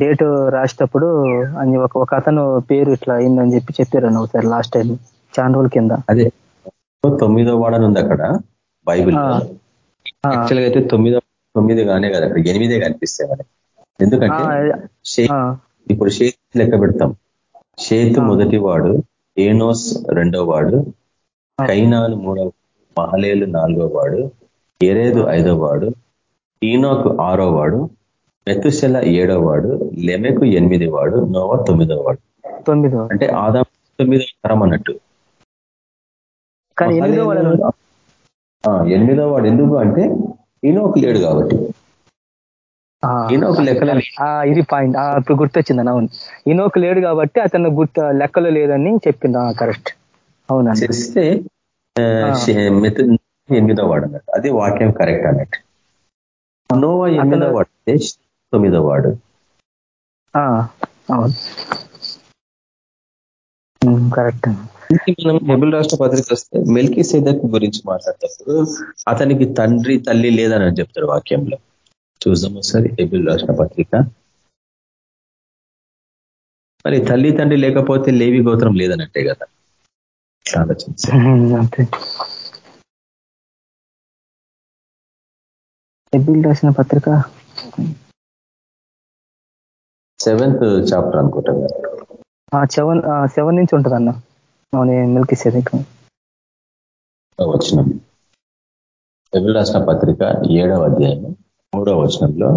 Speaker 1: డేట్ రాసేటప్పుడు అని ఒక ఒక అతను పేరు ఇట్లా అయిందని చెప్పి చెప్పారన్న ఒకసారి లాస్ట్ టైం చాలా రోజుల కింద.
Speaker 3: అదే తొమ్మిదో వాడని ఉంది అక్కడ బైబిల్ యాక్చువల్గా అయితే తొమ్మిదో తొమ్మిది గానే కదా అక్కడ ఎనిమిదే కనిపిస్తాయి మనకి. ఎందుకంటే ఇప్పుడు షేత్ లెక్క పెడతాం. షేతు మొదటి వాడు ఏనోస్ రెండో వాడు కైనాలు మూడవ మహలేలు నాలుగో వాడు ఎరేదు ఐదో వాడు ఈనోకు ఆరో వాడు మెతుశెల ఏడో వాడు లెమెకు ఎనిమిది వాడు నోవా తొమ్మిదో వాడు.
Speaker 1: తొమ్మిదో.
Speaker 3: అంటే ఆదా తొమ్మిదో తరం అన్నట్టు.
Speaker 1: ఎనిమిదో వాడు
Speaker 3: ఎనిమిదో వాడు ఎందుకు అంటే ఈనోకు లేడు కాబట్టి. ఈనోకు లెక్కల
Speaker 1: ఇది పాయింట్. ఇప్పుడు గుర్తొచ్చింది అవును. ఈనోకు లేడు కాబట్టి అతను గుర్తు లెక్కలో లేదని చెప్పింది కరెక్ట్. అవునా
Speaker 3: చేస్తే ఎనిమిదో వాడు అన్నట్టు. అది వాక్యం కరెక్ట్ అన్నట్టు. నోవా ఎనిమిదో వాడు తొమ్మిదో వాడు.
Speaker 1: అవును. కరెక్ట్.
Speaker 3: మనం బైబిల్ రాష్ట్ర పత్రిక వస్తే మెల్కి సేదక్ గురించి మాట్లాడేటప్పుడు అతనికి తండ్రి తల్లి లేదని చెప్తారు వాక్యంలో. చూద్దాం ఒకసారి. బైబిల్ రాష్ట్ర పత్రిక. మరి తల్లి తండ్రి లేకపోతే లేవి గోత్రం లేదన్నట్టే కదా.
Speaker 1: అంతే. బైబిల్ రాసిన పత్రిక?
Speaker 3: సెవెంత్ చాప్టర్ అనుకుంటా.
Speaker 1: సెవెన్ సెవెన్ నుంచి ఉంటుంది అన్న. మిల్కి సేదకం
Speaker 3: వచనం బైబిల్ రాసిన పత్రిక ఏడవ అధ్యాయం మూడవ వచనంలో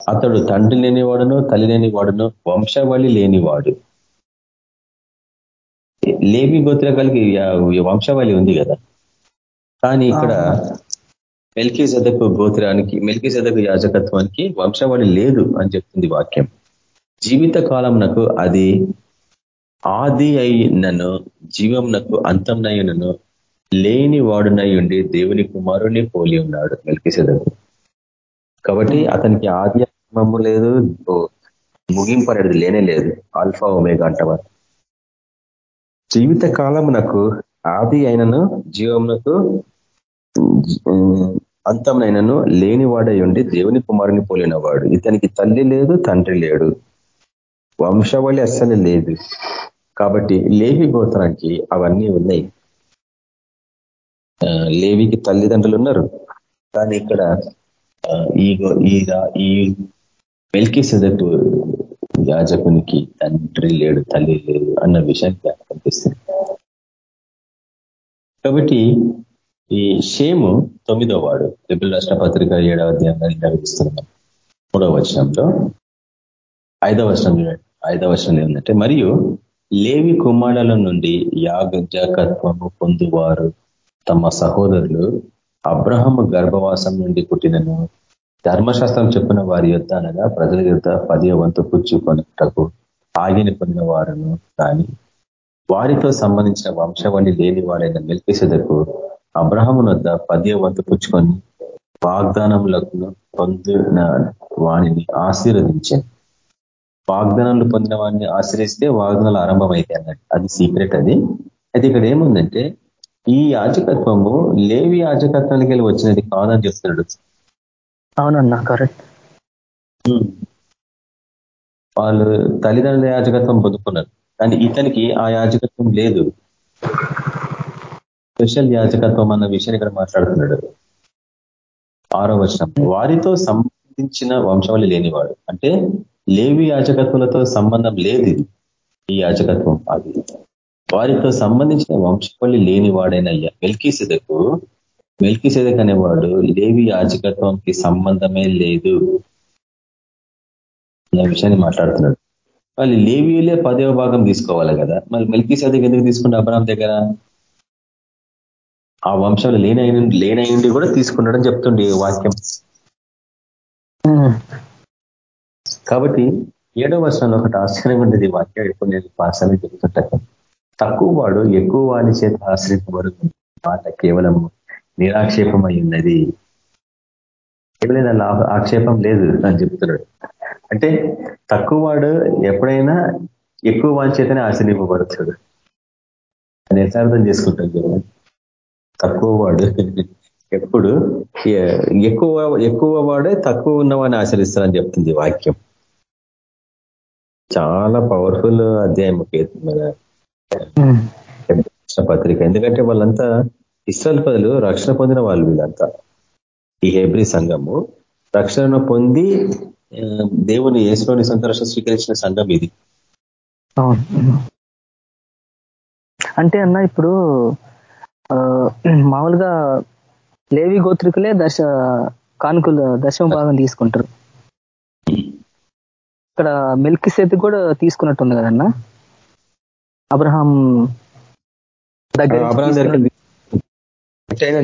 Speaker 3: అతడు తండ్రి లేనివాడును తల్లి లేనివాడును వంశవళి లేనివాడు. లేవి గోత్రకాలకి వంశవళి ఉంది కదా. కానీ ఇక్కడ మెల్కీ సదకు గోత్రానికి మెల్కీ సదకు యాజకత్వానికి వంశవళి లేదు అని చెప్తుంది వాక్యం. జీవిత కాలంనకు అది ఆది అయినను జీవంనకు అంతంనయ్యనను లేని వాడునై ఉండి దేవుని కుమారుని పోలి ఉన్నాడు మెల్కిసెదకు. కాబట్టి అతనికి ఆది లేదు ముగింపు అనేది లేనే లేదు. ఆల్ఫా ఒమేగా అంటవారు జీవిత కాలమునకు ఆది అయినను జీవమునకు అంతమునైనను లేనివాడై ఉండి దేవుని కుమారుని పోలినవాడు. ఇతనికి తల్లి లేదు తండ్రి లేడు. వంశవళి అస్సలు లేదు. కాబట్టి లేవి గోత్రానికి అవన్నీ ఉన్నాయి. లేవికి తల్లిదండ్రులు ఉన్నారు. కానీ ఇక్కడ ఈగో ఈ ఈ వెల్కి సెదకు యాజకునికి తండ్రి లేడు తల్లి లేడు అన్న విషయాన్ని కనిపిస్తుంది కాబట్టి ఈ షేము తొమ్మిదో వాడు రిపుల్ రాష్ట్ర పత్రిక ఏడవ అధ్యాయంగా నిర్వహిస్తున్నాం మూడవ వచనంలో ఐదవ వచనం ఐదవ వచనం ఏంటంటే మరియు లేవి కుమారుల నుండి యాగజాకత్వము పొందువారు తమ సహోదరులు అబ్రహం గర్భవాసం నుండి పుట్టినను. ధర్మశాస్త్రం చెప్పిన వారి యొద్ అనగా ప్రజల యొద్ పదివ వంతు పుచ్చుకొనటకు ఆగిని పొందిన వారును కానీ వారితో సంబంధించిన వంశవాణి లేని వాడైన మెల్కిసెదకు అబ్రహము వద్ద పదివ వంతు పుచ్చుకొని వాగ్దానములకు పొందిన వాణిని ఆశీర్వదించాను. వాగ్దానాలు పొందిన వాడిని ఆశ్రయిస్తే వాగ్దానాలు ఆరంభమైతే అన్నట్టు. అది సీక్రెట్ అది. అయితే ఇక్కడ ఏముందంటే ఈ యాజకత్వము లేవి యాజకత్వానికి వెళ్ళి వచ్చినది కాదని చెప్తున్నాడు.
Speaker 1: అవునన్నా కరెక్ట్
Speaker 3: వాళ్ళు తల్లిదండ్రుల యాజకత్వం పొందుకున్నారు. కానీ ఇతనికి ఆ యాజకత్వం లేదు. స్పెషల్ యాజకత్వం అన్న విషయాన్ని ఇక్కడ మాట్లాడుతున్నాడు. ఆరో వర్షం వారితో సంబంధించిన వంశవళి లేనివాడు. అంటే లేవి యాజకత్వాలతో సంబంధం లేదు ఈ యాజకత్వం అది. వారితో సంబంధించిన వంశపల్లి లేని వాడైన మెల్కీసెదకు మెల్కీసెదక్ అనేవాడు లేవి యాజకత్వంకి సంబంధమే లేదు అనే విషయాన్ని మాట్లాడుతున్నాడు. వాళ్ళు లేవీలే పదవ భాగం తీసుకోవాలి కదా. మరి మెల్కీసెదక్ ఎందుకు తీసుకుంటే అబ్రాహం దగ్గర? ఆ వంశంలో లేనైన లేనైండి కూడా తీసుకున్నాడని చెప్తుండే వాక్యం. కాబట్టి ఏడో వర్షంలో ఒకటి ఆశ్చర్యం ఉండేది వాక్యం. ఇప్పుడు నేను పాసాలని చెప్తుంటాను. తక్కువ వాడు ఎక్కువ వాడి చేత ఆశ్రయించబడు మాట కేవలం నిరాక్షేపమై ఉన్నది. కేవలం ఆక్షేపం లేదు అని చెప్తున్నాడు. అంటే తక్కువ వాడు ఎప్పుడైనా ఎక్కువ వాడి చేతనే ఆశ్రయింపబడతాడు. అని యథార్థం కేవలం తక్కువ వాడు ఎప్పుడు ఎక్కువ ఎక్కువ వాడే తక్కువ ఉన్నవాడిని ఆశ్రయిస్తారని చెప్తుంది వాక్యం. చాలా పవర్ఫుల్ అధ్యాయం పత్రిక. ఎందుకంటే వాళ్ళంతా ఇస్రాల్ పదలు రక్షణ పొందిన వాళ్ళు వీళ్ళంతా. ఈ హెబ్రి సంఘము రక్షణ పొంది దేవుని ఏసులోని సంతోషం స్వీకరించిన సంఘం ఇది.
Speaker 1: అంటే అన్న ఇప్పుడు మామూలుగా లేవి గోత్రికులే దశ కానుకలు దశమ భాగం తీసుకుంటారు. ఇక్కడ మిల్క్ సేత్ కూడా తీసుకున్నట్టుంది కదన్నా? అబ్రహాం
Speaker 3: దగ్గర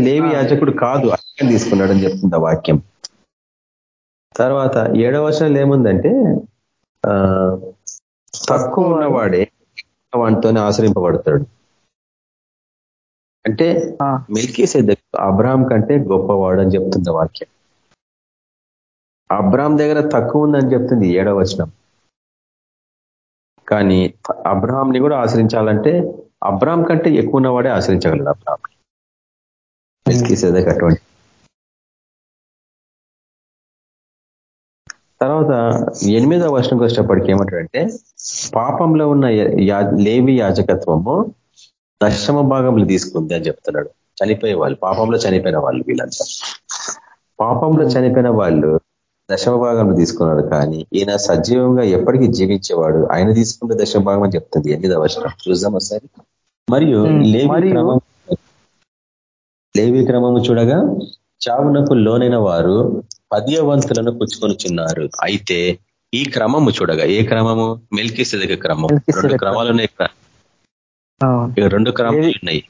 Speaker 3: లేవి యాజకుడు కాదు అర్థం తీసుకున్నాడని చెప్తుంది ఆ వాక్యం. తర్వాత ఏడవ వర్షాలు ఏముందంటే తక్కువ ఉన్నవాడే వాటితోనే ఆశ్రయింపబడతాడు. అంటే మిల్కీ సెద్ అబ్రాహం కంటే గొప్పవాడు అని చెప్తుంది వాక్యం. అబ్రాహం దగ్గర తక్కువ ఉందని చెప్తుంది ఏడవ వచనం. కానీ అబ్రాహాంని కూడా ఆశ్రయించాలంటే అబ్రాహం కంటే ఎక్కువ ఉన్నవాడే ఆశ్రయించగలడు అబ్రాహం. మిల్కీ అటువంటి తర్వాత ఎనిమిదవ వర్షంకి వచ్చేటప్పటికి ఏమంటాడంటే పాపంలో ఉన్న లేవి యాజకత్వము దశమ భాగంలో తీసుకుంది అని చెప్తున్నాడు. చనిపోయే వాళ్ళు పాపంలో చనిపోయిన వాళ్ళు వీళ్ళంతా. పాపంలో చనిపోయిన వాళ్ళు దశమ భాగంలో తీసుకున్నాడు కానీ ఈయన సజీవంగా ఎప్పటికీ జీవించేవాడు. ఆయన తీసుకున్న దశమ భాగం అని చెప్తుంది. ఎనిమిదవ వర్షం చూద్దాం ఒకసారి. మరియు లేవి క్రమం లేవి క్రమము చూడగా చావునకు లోనైన వారు పదియ వంతులను పుచ్చుకొనిచున్నారు అయితే ఈ క్రమము చూడగా ఏ క్రమము? మెల్కిస్తుంది క్రమం. రెండు క్రమాలు ఉన్నాయి రెండు క్రమాలు ఉన్నాయి.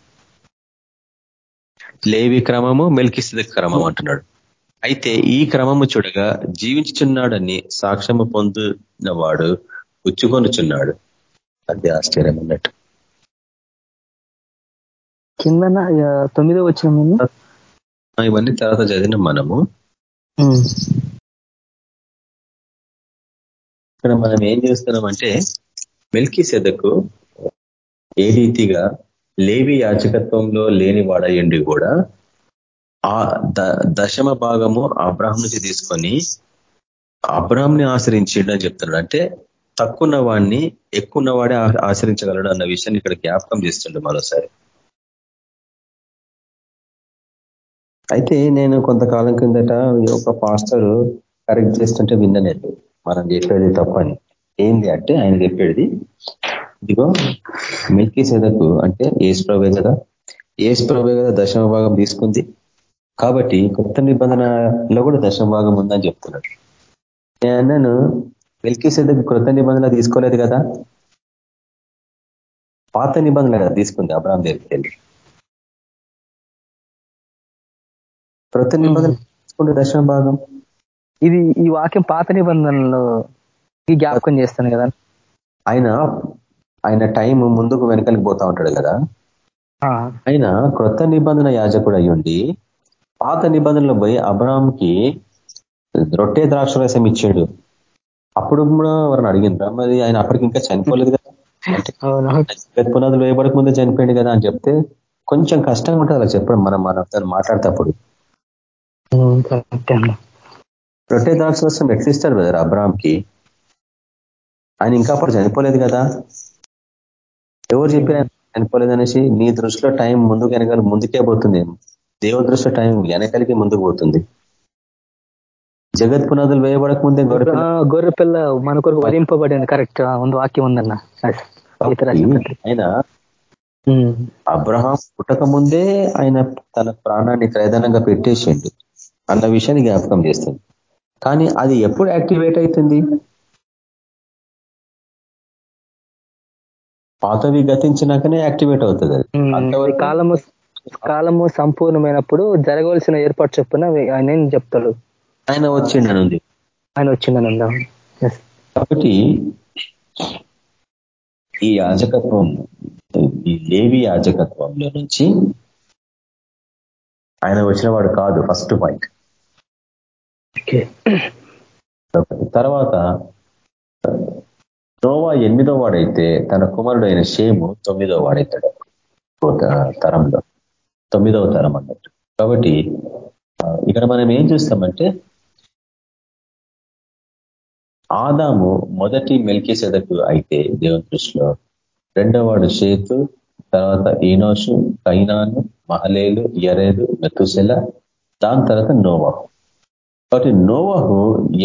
Speaker 3: లేవి క్రమము మెల్కిస్తుంది క్రమం అంటున్నాడు. అయితే ఈ క్రమము చూడగా జీవించుచున్నాడని సాక్ష్యము పొందినవాడు పుచ్చుకొనుచున్నాడు. అది ఆశ్చర్యం అన్నట్టు
Speaker 1: కింద తొమ్మిదో వచ్చిన
Speaker 3: ఇవన్నీ తర్వాత చదివిన మనము. ఇక్కడ మనం ఏం చేస్తున్నామంటే మెల్కీ సెదకు ఏ రీతిగా లేవి యాచకత్వంలో లేని వాడయ్యండి కూడా ఆ దశమ భాగము అబ్రాహం నుంచి తీసుకొని అబ్రాహంని ఆశ్రయించిండు అని చెప్తున్నాడు. అంటే తక్కువ వాడిని ఎక్కువ వాడే ఆశ్రయించగలడు అన్న విషయాన్ని ఇక్కడ జ్ఞాపకం చేస్తుండే మరోసారి. అయితే నేను కొంతకాలం కిందట ఒక పాస్టర్ కరెక్ట్ చేస్తుంటే విన్ననేది మనం చెప్పేది తప్పని ఏంది అంటే ఆయన చెప్పేది ఇదిగో మిల్కీ సెదకు అంటే ఏసు ప్రభే కదా ఏసు ప్రభే కదా దశమ భాగం తీసుకుంది. కాబట్టి కొత్త నిబంధనలో కూడా దశమ భాగం ఉందని చెప్తున్నాడు నేను మిల్కీ సెదకు కృత నిబంధన తీసుకోలేదు కదా? పాత నిబంధన కదా తీసుకుంది అబ్రాహం దగ్గరికి వెళ్ళి కృత నిబంధన తీసుకుంటే దశమ భాగం.
Speaker 1: ఇది ఈ వాక్యం పాత నిబంధనలో ఈ జ్ఞాపకం చేస్తాను కదా?
Speaker 3: ఆయన ఆయన టైం ముందుకు వెనకలికి పోతా ఉంటాడు కదా? ఆయన క్రొత్త నిబంధన యాజకుడు అయ్యుండి పాత నిబంధనలో పోయి అబ్రామ్కి రొట్టె ద్రాక్ష రసం ఇచ్చాడు. అప్పుడు కూడా వారిని అడిగింది మరి ఆయన అప్పటికి ఇంకా చనిపోలేదు కదా. అంటే పునాదులు వేయబడక ముందే చనిపోయింది కదా అని చెప్తే కొంచెం కష్టంగా ఉంటుంది అలా చెప్పడం మనం మన మాట్లాడేటప్పుడు. రొట్టె ద్రాక్ష రసం ఎట్లిస్తాడు బ్రదర్ అబ్రామ్కి ఆయన ఇంకా అప్పుడు చనిపోలేదు కదా. ఎవరు చెప్పారు చనిపోలేదు అనేసి నీ దృష్టిలో టైం ముందుకు వెనకాల ముందుకే పోతుంది. దేవ దృష్టిలో టైం వెనకలికి ముందుకు పోతుంది. జగత్ పునాదులు వేయబడక ముందే
Speaker 1: గొర్రె పిల్ల మన కొరకు వరింపబడింది కరెక్ట్ ఉంది వాక్యం ఉందన్న.
Speaker 3: ఆయన అబ్రహాం పుట్టక ముందే ఆయన తన ప్రాణాన్ని క్రయదనంగా పెట్టేసిండు అన్న విషయాన్ని జ్ఞాపకం చేస్తుంది. కానీ అది ఎప్పుడు యాక్టివేట్ అవుతుంది పాతవి గతించినాకనే యాక్టివేట్ అవుతుంది
Speaker 1: అది. కాలము కాలము సంపూర్ణమైనప్పుడు జరగవలసిన ఏర్పాటు చెప్పున ఆయన ఏం చెప్తాడు?
Speaker 3: ఆయన వచ్చిండనుంది
Speaker 1: ఆయన వచ్చిండనుందా
Speaker 3: కాబట్టి ఈ యాజకత్వం ఈ లేవి యాజకత్వంలో నుంచి ఆయన వచ్చిన వాడు కాదు ఫస్ట్ పాయింట్. తర్వాత నోవా ఎనిమిదో వాడైతే తన కుమారుడు అయిన షేము తొమ్మిదో వాడైతాడు. తరంలో. తొమ్మిదవ తరం అన్నట్టు. కాబట్టి ఇక్కడ మనం ఏం చూస్తామంటే ఆదాము మొదటి మెల్కేసేదకు అయితే దేవుని దృష్టిలో రెండవవాడు షేతు తర్వాత ఈనోషు కైనాను మహలేలు ఎరేదు మెతుసెల దాని తర్వాత నోవాహు. కాబట్టి నోవాహు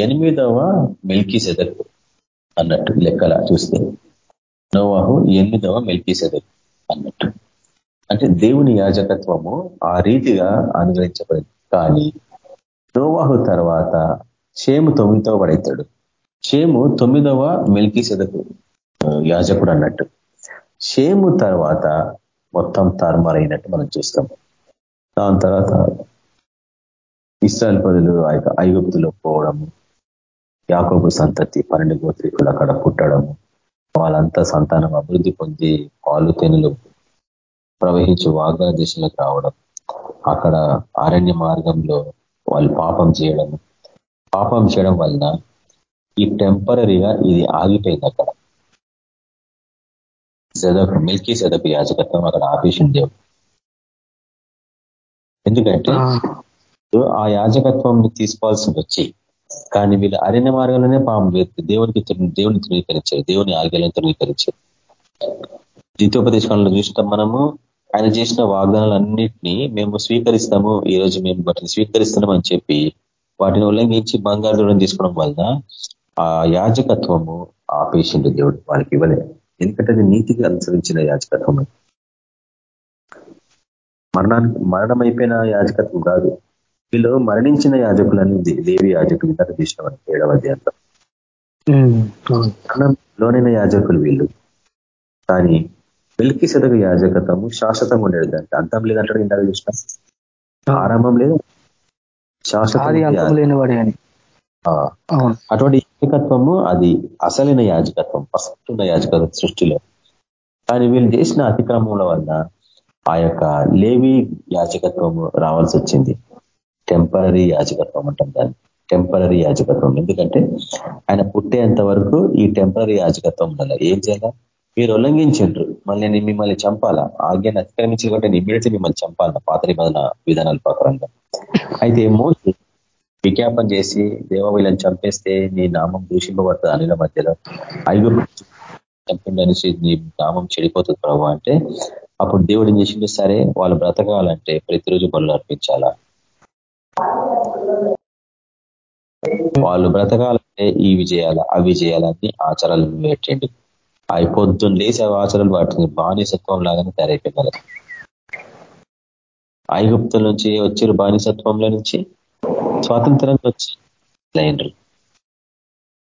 Speaker 3: ఎనిమిదవ మెల్కీసెదకు అన్నట్టు లెక్కలా చూస్తే నోవాహు ఎనిమిదవ మెల్కీసెదకు అన్నట్టు. అంటే దేవుని యాజకత్వము ఆ రీతిగా అనుగ్రహించబడింది. కానీ నోవాహు తర్వాత షేము తొమ్మిదవ పడైతాడు. షేము తొమ్మిదవ మెల్కీసెదకు యాజకుడు అన్నట్టు. షేము తర్వాత మొత్తం తారుమారైనట్టు మనం చూస్తాము దాని తర్వాత ఇస్రాయల్ పదులు ఆ యొక్క ఐగుప్తులో పోవడము యాకోబు సంతతి పన్నెండు గోత్రికులు అక్కడ పుట్టడము వాళ్ళంతా సంతానం అభివృద్ధి పొంది పాలు తెనులు ప్రవహించి వాగ్దాన దిశలోకి రావడం అక్కడ అరణ్య మార్గంలో వాళ్ళు పాపం చేయడం పాపం చేయడం వలన ఈ టెంపరీగా ఇది ఆగిపోయింది అక్కడ. సెదకు మిల్కీ సెదకు యాజకత్వం అక్కడ ఆపేసింది దేవుడు. ఎందుకంటే ఆ. యాజకత్వం తీసుకోవాల్సి వచ్చి కానీ వీళ్ళు అరణ్య మార్గంలోనే పాము దేవునికి దేవుని ధృవీకరించారు దేవుని ఆజ్ఞలను ధృవీకరించారు. ద్వితీయోపదేశంలో చూసినాం మనము ఆయన చేసిన వాగ్దానాలన్నింటినీ మేము స్వీకరిస్తాము ఈ రోజు మేము వాటిని స్వీకరిస్తున్నాం అని చెప్పి వాటిని ఉల్లంఘించి బంగారు దూరం తీసుకోవడం వలన ఆ యాజకత్వము ఆపేసిండు దేవుడు వాళ్ళకి ఇవ్వలేదు. ఎందుకంటే అది నీతికి అనుసరించిన యాజకత్వం మరణానికి మరణం అయిపోయిన యాజకత్వం కాదు. వీళ్ళు మరణించిన యాజకులని దేవి యాజకులు ఇంత తీసినామని ఏడవ అధ్యాయంలో. లోనైన యాజకులు వీళ్ళు. కానీ వెలికి సెదగు యాజకత్వము శాశ్వతంగా ఉండేది దానికి. అంతం లేదంటాడు ఇందాక చూసిన. ఆరంభం లేదు.
Speaker 1: శాశ్వతం
Speaker 3: అటువంటి యాజకత్వము అది అసలైన యాజకత్వం ఫస్ట్ ఉన్న యాజకత్వం సృష్టిలో. కానీ వీళ్ళు చేసిన అతిక్రమంలో వల్ల ఆ యొక్క లేవి యాజకత్వము రావాల్సి వచ్చింది. టెంపరీ యాజకత్వం అంటాం దాన్ని. టెంపరీ యాజకత్వం. ఎందుకంటే ఆయన పుట్టేంత వరకు ఈ టెంపరీ యాజకత్వం ఉండాలి. ఏం చేయాలా? మీరు ఉల్లంఘించండ్రు. మళ్ళీ నేను మిమ్మల్ని చంపాలా? ఆజ్ఞాన్ని అతిక్రమించిన కాబట్టి ఇమ్మీడియట్లీ మిమ్మల్ని చంపాలా? పాత నిబంధన విధానాల ప్రకారంగా. అయితే మోసి విజ్ఞాపం చేసి దేవ వీళ్ళని చంపేస్తే నీ నామం దూషింపబడుతుంది అనిల మధ్యలో. ఐగురు చంపిండనేసి నీ నామం చెడిపోతుంది ప్రభు అంటే అప్పుడు దేవుడు ఏం చేసిండు? సరే వాళ్ళు బ్రతకాలంటే ప్రతిరోజు బలు అర్పించాలా? వాళ్ళు బ్రతకాలంటే ఈ విజయాల అవి చేయాలని ఆచారాలను పెట్టండి. అవి పొద్దున్న లేసే ఆచారాలు వాటిని బానిసత్వం లాగానే తయారైపోయినారు. ఐగుప్తుల నుంచి వచ్చారు బానిసత్వంలో నుంచి స్వాతంత్రంగా వచ్చి లైన్లు.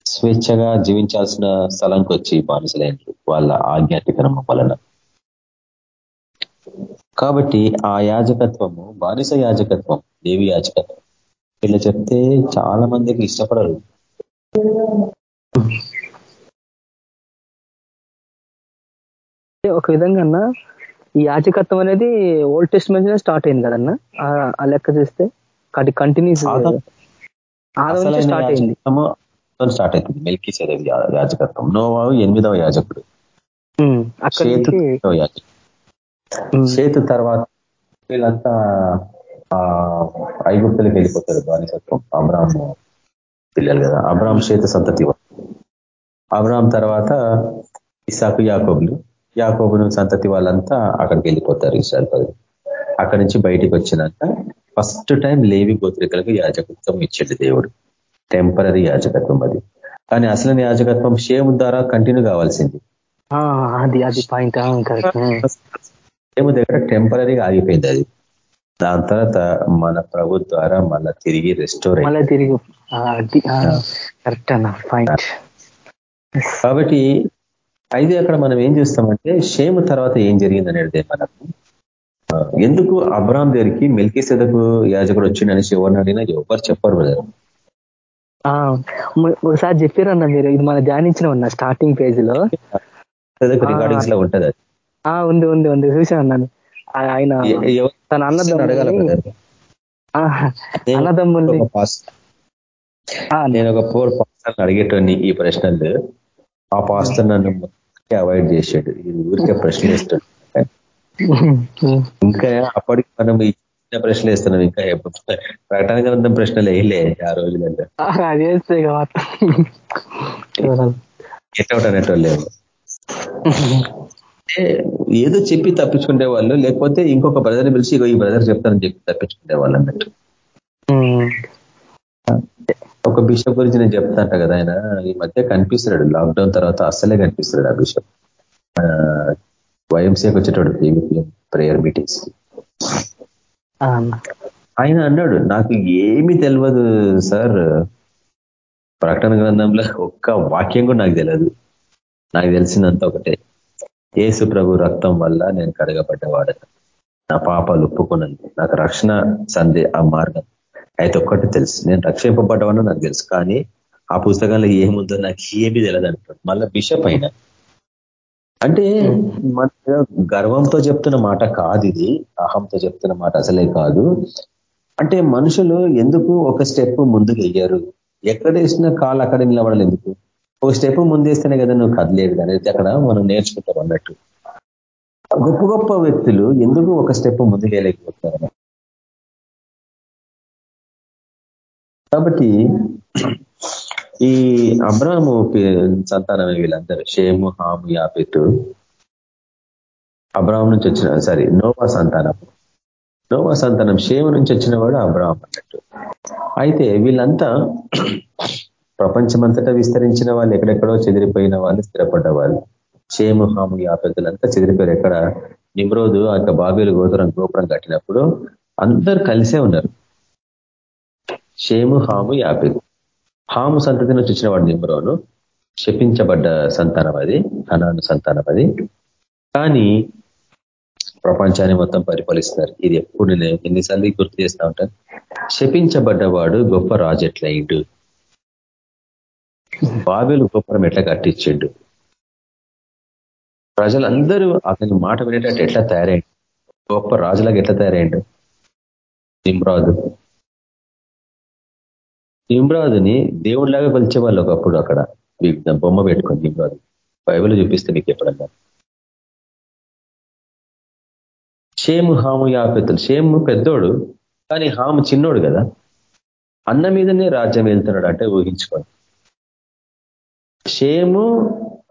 Speaker 3: స్వేచ్ఛగా జీవించాల్సిన స్థలంకి వచ్చి బానిసలైనరు. వాళ్ళ ఆజ్ఞాతిక్రమం వలన. కాబట్టి ఆ యాజకత్వము బానిస యాజకత్వం దేవి యాజకత్వం. ఇలా చెప్తే చాలా మందికి ఇష్టపడరు.
Speaker 1: ఒక విధంగా అన్న ఈ యాచకత్వం అనేది ఓల్డ్ టెస్ట్ నుంచి స్టార్ట్ అయింది కదన్నా? ఆ లెక్క చేస్తే అది కంటిన్యూస్ స్టార్ట్ అయింది.
Speaker 3: స్టార్ట్ అవుతుంది మెల్కి యాజకత్వం నోవావు ఎనిమిదవ యాజకుడు. చేతు తర్వాత వీళ్ళంతా ఐగుప్తులకి వెళ్ళిపోతారు. బానిసత్వం. అబ్రాహ్మ పిల్లలు కదా. అబ్రాహ్మ చేతు సంతతి. అబ్రాహ్మ తర్వాత ఇసాకు యాకోబులు. యాకోబును సంతతి వాళ్ళంతా అక్కడికి వెళ్ళిపోతారు ఇస్రాయల్ పదవి అక్కడి నుంచి బయటికి వచ్చినాక ఫస్ట్ టైం లేవి గోత్రికలకు యాజకత్వం ఇచ్చేది దేవుడు. టెంపరీ యాజకత్వం అది. కానీ అసలు యాజకత్వం షేమ్ ద్వారా కంటిన్యూ కావాల్సింది.
Speaker 1: అది అది పాయింట్
Speaker 3: షేమ్ దగ్గర టెంపరీగా ఆగిపోయింది అది. దాని తర్వాత మన ప్రభు ద్వారా మళ్ళా తిరిగి రెస్టోర్
Speaker 1: మళ్ళీ తిరిగి
Speaker 3: కాబట్టి అయితే అక్కడ మనం ఏం చూస్తామంటే షేమ్ తర్వాత ఏం జరిగింది అనేది మనకు ఎందుకు అబ్రామ్ దగ్గరికి మెల్కి సెదకు యాజకుడు వచ్చిండనేసి ఎవరిని అడిగినా ఎవరు చెప్పరు బ్రదర్.
Speaker 1: ఒకసారి చెప్పారన్న మీరు ఇది మన ధ్యానించిన ఉన్న స్టార్టింగ్
Speaker 3: పేజ్లో రికార్డింగ్స్లో ఉంటది అది.
Speaker 1: ఉంది ఉంది ఉంది చూసాను అన్నాను. ఆయన తన అన్నదమ్ములు
Speaker 3: అడగాల
Speaker 1: అన్నదమ్ముల్ని
Speaker 3: నేను ఒక ఫోర్ పాస్టర్ అడిగేటోని ఈ ప్రశ్నలు. ఆ పాస్టర్ నన్ను అవాయిడ్ చేసాడు. ఇది ఊరికే ప్రశ్న వేస్తాడు ఇంకా అప్పటికి మనం ఈ చిన్న ప్రశ్నలు వేస్తున్నాం ఇంకా ప్రకటన గ్రంథం ప్రశ్నలు వేయలే ఆ రోజులలో ఎట్లా అనేటోళ్ళు ఏదో చెప్పి తప్పించుకునే వాళ్ళు లేకపోతే ఇంకొక బ్రదర్ని పిలిచి ఈ బ్రదర్ చెప్తానని చెప్పి తప్పించుకునే వాళ్ళు అన్నట్టు. ఒక బిషప్ గురించి నేను చెప్తాంట కదా ఆయన. ఈ మధ్య కనిపిస్తున్నాడు. లాక్డౌన్ తర్వాత అస్సలే కనిపిస్తున్నాడు ఆ బిషప్. వైఎంసీకి వచ్చేటోడు ప్రేయర్ మీటింగ్స్ ఆయన అన్నాడు నాకు ఏమీ తెలియదు సార్. ప్రకటన గ్రంథంలో ఒక్క వాక్యం కూడా నాకు తెలియదు నాకు తెలిసిందంతా ఒకటే. ఏసు ప్రభు రక్తం వల్ల నేను కడగబడ్డవాడు నా పాపాలు ఒప్పుకున్నాను నాకు రక్షణ సందే ఆ మార్గం. అయితే ఒక్కటి తెలుసు. నేను రక్షింపబడ్డవని నాకు తెలుసు. కానీ ఆ పుస్తకంలో ఏముందో నాకు ఏమీ తెలియదు అంటాడు. మళ్ళీ బిషప్ అయినా. అంటే మన గర్వంతో చెప్తున్న మాట కాదు ఇది. అహంతో చెప్తున్న మాట అసలే కాదు. అంటే మనుషులు ఎందుకు ఒక స్టెప్ ముందుకు వెయ్యారు ఎక్కడ వేసిన కాలు అక్కడ నిలబడాలి ఎందుకు? ఒక స్టెప్ ముందేస్తేనే కదా నువ్వు కదలేదు అనేది అక్కడ మనం నేర్చుకుంటాం అన్నట్టు. గొప్ప గొప్ప వ్యక్తులు ఎందుకు ఒక స్టెప్ ముందుకు వెళ్ళలేకపోతున్నారు కాబట్టి ఈ అబ్రాహము సంతానం వీళ్ళందరూ షేము హాము యాపెట్టు అబ్రాహం నుంచి వచ్చిన సారీ నోవా సంతానం. నోవా సంతానం షేము నుంచి వచ్చిన వాడు అబ్రాహం అన్నట్టు. అయితే వీళ్ళంతా ప్రపంచమంతటా విస్తరించిన వాళ్ళు ఎక్కడెక్కడో చెదిరిపోయిన వాళ్ళు స్థిరపడ్డ వాళ్ళు. షేము హాము యాపెత్తులంతా చెదిరిపోయారు. ఎక్కడ? నిమ్రోజు ఆ యొక్క బాబేలు గోపురం గోపురం కట్టినప్పుడు అందరు కలిసే ఉన్నారు. షేము హాము యాపెత్ హాము సంతతి నుంచి వచ్చిన వాడు నిమ్రోను. శపించబడ్డ సంతానం అది హనాను సంతానం అది. కానీ ప్రపంచాన్ని మొత్తం పరిపాలిస్తున్నారు. ఇది ఎప్పుడు నేను ఎన్నిసార్లు గుర్తు చేస్తూ ఉంటాను. శపించబడ్డవాడు గొప్ప రాజు ఎట్లయిండు బాబేలు గొప్పరం ఎట్లా కట్టించిండు? ప్రజలందరూ అతని మాట వినేటట్టు ఎట్లా తయారైండు? గొప్ప రాజులాగా ఎట్లా తయారైండు? నిమ్రాదు నిమ్రాజుని దేవుడిలాగా కొలిచేవాళ్ళు ఒకప్పుడు అక్కడ. బొమ్మ పెట్టుకొని నిమ్రాజు బైబిల్ చూపిస్తే మీకు ఎప్పుడన్నా షేము హాము యాపెత్తులు షేము పెద్దోడు కానీ హాము చిన్నోడు కదా. అన్న మీదనే రాజ్యం వెళ్తున్నాడు అంటే ఊహించుకోండి. షేము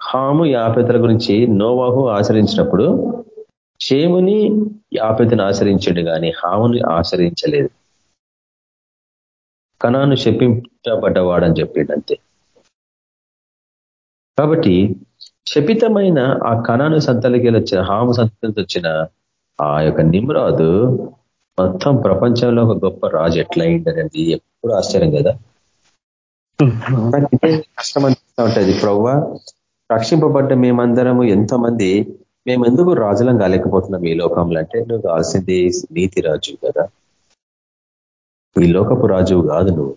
Speaker 3: హాము యాపెతల గురించి నోవాహు ఆచరించినప్పుడు షేముని యాపెతను ఆచరించండు కానీ హాముని ఆచరించలేదు కణాను శపించబడ్డవాడని చెప్పిండు అంతే కాబట్టి శపితమైన ఆ కణాను సంతలకి వచ్చిన హాము సంతలకి వచ్చిన ఆ యొక్క నిమ్రాదు మొత్తం ప్రపంచంలో ఒక గొప్ప రాజు ఎట్లా అయిందనేది ఎప్పుడు ఆశ్చర్యం కదా? కష్టం అనిపిస్తూ ఉంటుంది. ప్రవ్వా రక్షింపబడ్డ మేమందరము ఎంతమంది మేమెందుకు రాజులం కాలేకపోతున్నాం ఈ లోకంలో? అంటే నువ్వు కావాల్సింది నీతి రాజు కదా. ఈ లోకపు రాజు కాదు నువ్వు.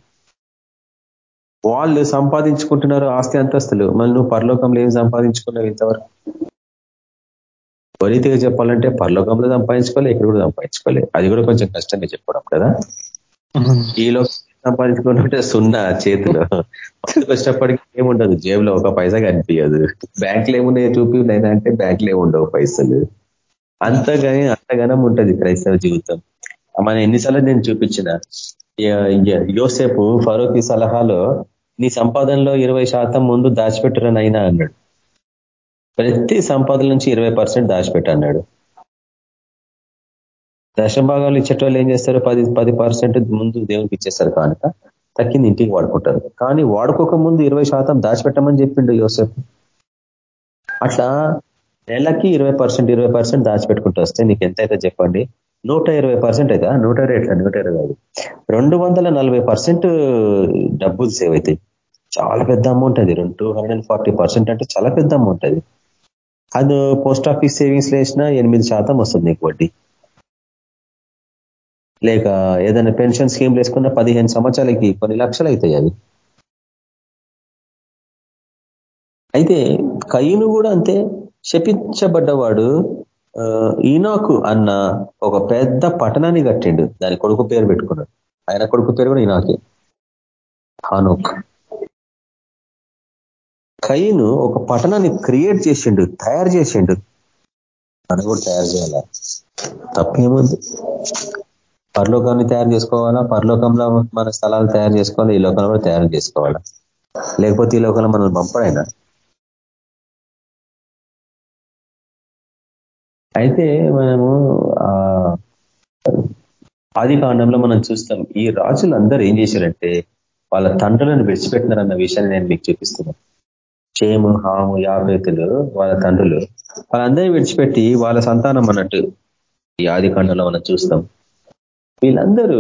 Speaker 3: వాళ్ళు సంపాదించుకుంటున్నారు ఆస్తి అంతస్తులు. మళ్ళీ నువ్వు పరలోకంలో ఏం సంపాదించుకున్నావు ఇంతవరకు? వరీతిగా చెప్పాలంటే పరలోకంలో సంపాదించుకోలే ఇక్కడ కూడా సంపాదించుకోలే. అది కూడా కొంచెం కష్టంగా చెప్పడం కదా. ఈ లోకం సంపాదించుకుంటుంటే సున్నా చేతిలో. కష్టపడికి ఏముండదు. జేబులో ఒక పైసా కనిపించదు బ్యాంకులు ఏమున్నాయి చూపి అంటే బ్యాంకులు ఏముండవు పైసలు. అంతగానే అంతగానం ఉంటుంది క్రైస్తవ జీవితం. మన ఎన్నిసార్లు నేను చూపించిన. యోసేపు ఫరూక్ సలహాలో నీ సంపాదనలో ఇరవై శాతం ముందు దాచిపెట్టరని అయినా అన్నాడు. ప్రతి సంపాదన నుంచి ఇరవై పర్సెంట్ దాచిపెట్టన్నాడు దశభాగాలు ఇచ్చేటోళ్ళు ఏం చేస్తారు? పది పది పర్సెంట్ ముందు దేవునికి ఇచ్చేస్తారు కనుక. తక్కింది ఇంటికి వాడుకుంటారు. కానీ వాడుకోక ముందు ఇరవై శాతం దాచిపెట్టమని చెప్పిండు యోసేపు. అట్లా నెలకి ఇరవై పర్సెంట్ ఇరవై పర్సెంట్ దాచిపెట్టుకుంటూ వస్తే నీకు ఎంతైతే చెప్పండి? నూట ఇరవై పర్సెంట్ అయితే నూట ఇరవై ఎట్లా నూట ఇరవై ఐదు. రెండు వందల నలభై పర్సెంట్ డబ్బులు సేవ్ అవుతాయి చాలా పెద్ద అమౌంట్ అది. రెండు టూ హండ్రెడ్ ఫార్టీ పర్సెంట్ అంటే చాలా పెద్ద అమౌంట్ అది. అది పోస్ట్ ఆఫీస్ సేవింగ్స్ వేసినా ఎనిమిది శాతం వస్తుంది నీకు వడ్డీ. లేక ఏదైనా పెన్షన్ స్కీమ్లు వేసుకున్న పదిహేను సంవత్సరాలకి కొన్ని లక్షలు అవుతాయి అవి. అయితే కయ్యను కూడా అంతే. శపించబడ్డవాడు ఈనాకు అన్న ఒక పెద్ద పట్టణాన్ని కట్టిండు. దాని కొడుకు పేరు పెట్టుకున్నాడు. ఆయన కొడుకు పేరు కూడా ఈనాకే. హానోక్. కయ్యను ఒక పట్టణాన్ని క్రియేట్ చేసిండు తయారు చేసిండు. మనం కూడా తయారు చేయాల? తప్పేముంది. పరలోకాన్ని తయారు చేసుకోవాలా? పరలోకంలో మన స్థలాలు తయారు చేసుకోవాలి? ఈ లోకంలో తయారు చేసుకోవాలా? లేకపోతే ఈ లోకంలో మనం పంపడైనా అయితే మనము ఆది కాండంలో మనం చూస్తాం ఈ రాజులు అందరూ ఏం చేశారంటే వాళ్ళ తండ్రులను విడిచిపెట్టినారన్న విషయాన్ని నేను మీకు చూపిస్తున్నాను. చేము హాము యాభేతులు వాళ్ళ తండ్రులు వాళ్ళందరినీ విడిచిపెట్టి వాళ్ళ సంతానం అన్నట్టు ఈ ఆది కాండంలో మనం చూస్తాం. వీళ్ళందరూ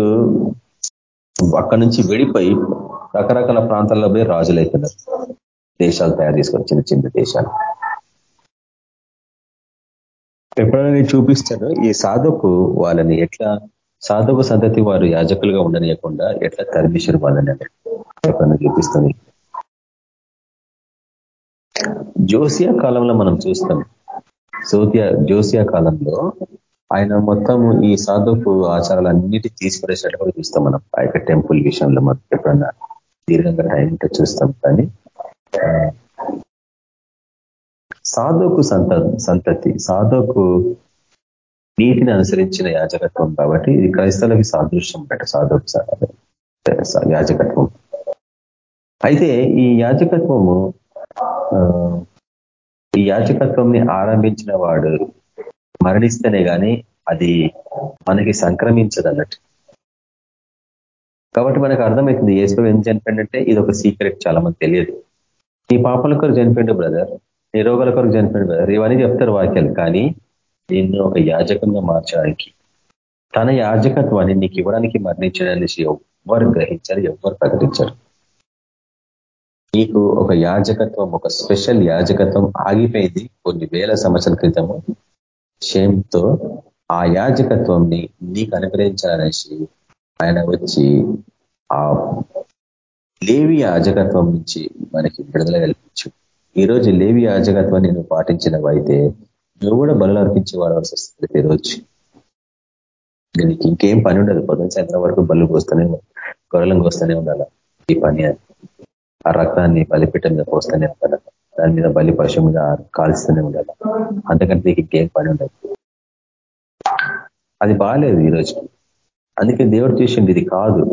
Speaker 3: అక్కడి నుంచి విడిపోయి రకరకాల ప్రాంతాల్లో పోయి రాజులైతున్నారు దేశాలు తయారు చేసుకొని చిన్న చిన్న దేశాలు. ఎప్పుడైనా నేను చూపిస్తాను ఈ సాధకు వాళ్ళని ఎట్లా సాధకు సంతతి వారు యాజకులుగా ఉండనియకుండా ఎట్లా తరిమిషరు వాళ్ళని ఎప్పుడైనా చూపిస్తుంది. జోసియా కాలంలో మనం చూస్తాం. సోతియా జోసియా కాలంలో ఆయన మొత్తం ఈ సాధుకు ఆచారాలన్నిటి తీసుకునేసినట్టు కూడా చూస్తాం మనం. ఆ యొక్క టెంపుల్ విషయంలో మనం ఎప్పుడన్నా దీర్ఘంగా టైం ఉంటే చూస్తాం. కానీ సాధుకు సంత సంతతి సాధోకు నీతిని అనుసరించిన యాజకత్వం కాబట్టి ఇది క్రైస్తవులకి సాదృశ్యం బట్ట సాధోకు యాజకత్వం. అయితే ఈ యాజకత్వము ఈ యాజకత్వంని ఆరంభించిన వాడు మరణిస్తేనే కానీ అది మనకి సంక్రమించదు అన్నట్టు కాబట్టి మనకు అర్థమవుతుంది ఏసు ఏం చనిపోయిందంటే ఇది ఒక సీక్రెట్ చాలా మంది తెలియదు. నీ పాపల కొరకు చనిపోయిండు బ్రదర్. నీ రోగాల కొరకు చనిపోయిండు బ్రదర్ ఇవన్నీ చెప్తారు వాక్యాలు. కానీ నిన్ను ఒక యాజకంగా మార్చడానికి తన యాజకత్వాన్ని నీకు ఇవ్వడానికి మరణించడానికి ఎవ్వరు గ్రహించారు ఎవ్వరు ప్రకటించారు. నీకు ఒక యాజకత్వం ఒక స్పెషల్ యాజకత్వం ఆగిపోయింది కొన్ని వేల సంవత్సరాల క్రితము. క్షేమ్తో ఆ యాజకత్వంని నీకు అనుగ్రహించాలనేసి ఆయన వచ్చి ఆ లేవి యాజకత్వం నుంచి మనకి విడుదల కల్పించు ఈరోజు లేవి యాజకత్వాన్ని నువ్వు పాటించినవైతే నువ్వు కూడా బలు అర్పించి వాడవలసి వస్తుంది ఈరోజు దీనికి ఇంకేం పని ఉండదు. పొద్దున సాయంత్రం వరకు బలు పోస్తూనే గొర్రెలం పోస్తూనే ఉండాలి. ఈ పని ఆ రక్తాన్ని బలిపీఠం మీద పోస్తూనే ఉండాలి. దాని మీద బలి పశువు మీద కాల్స్తూనే ఉండాలి. అంతకంటే నీకు ఇంకేం పని ఉండదు. అది బాగాలేదు ఈరోజు అందుకే దేవుడు చేసింది ఇది కాదు.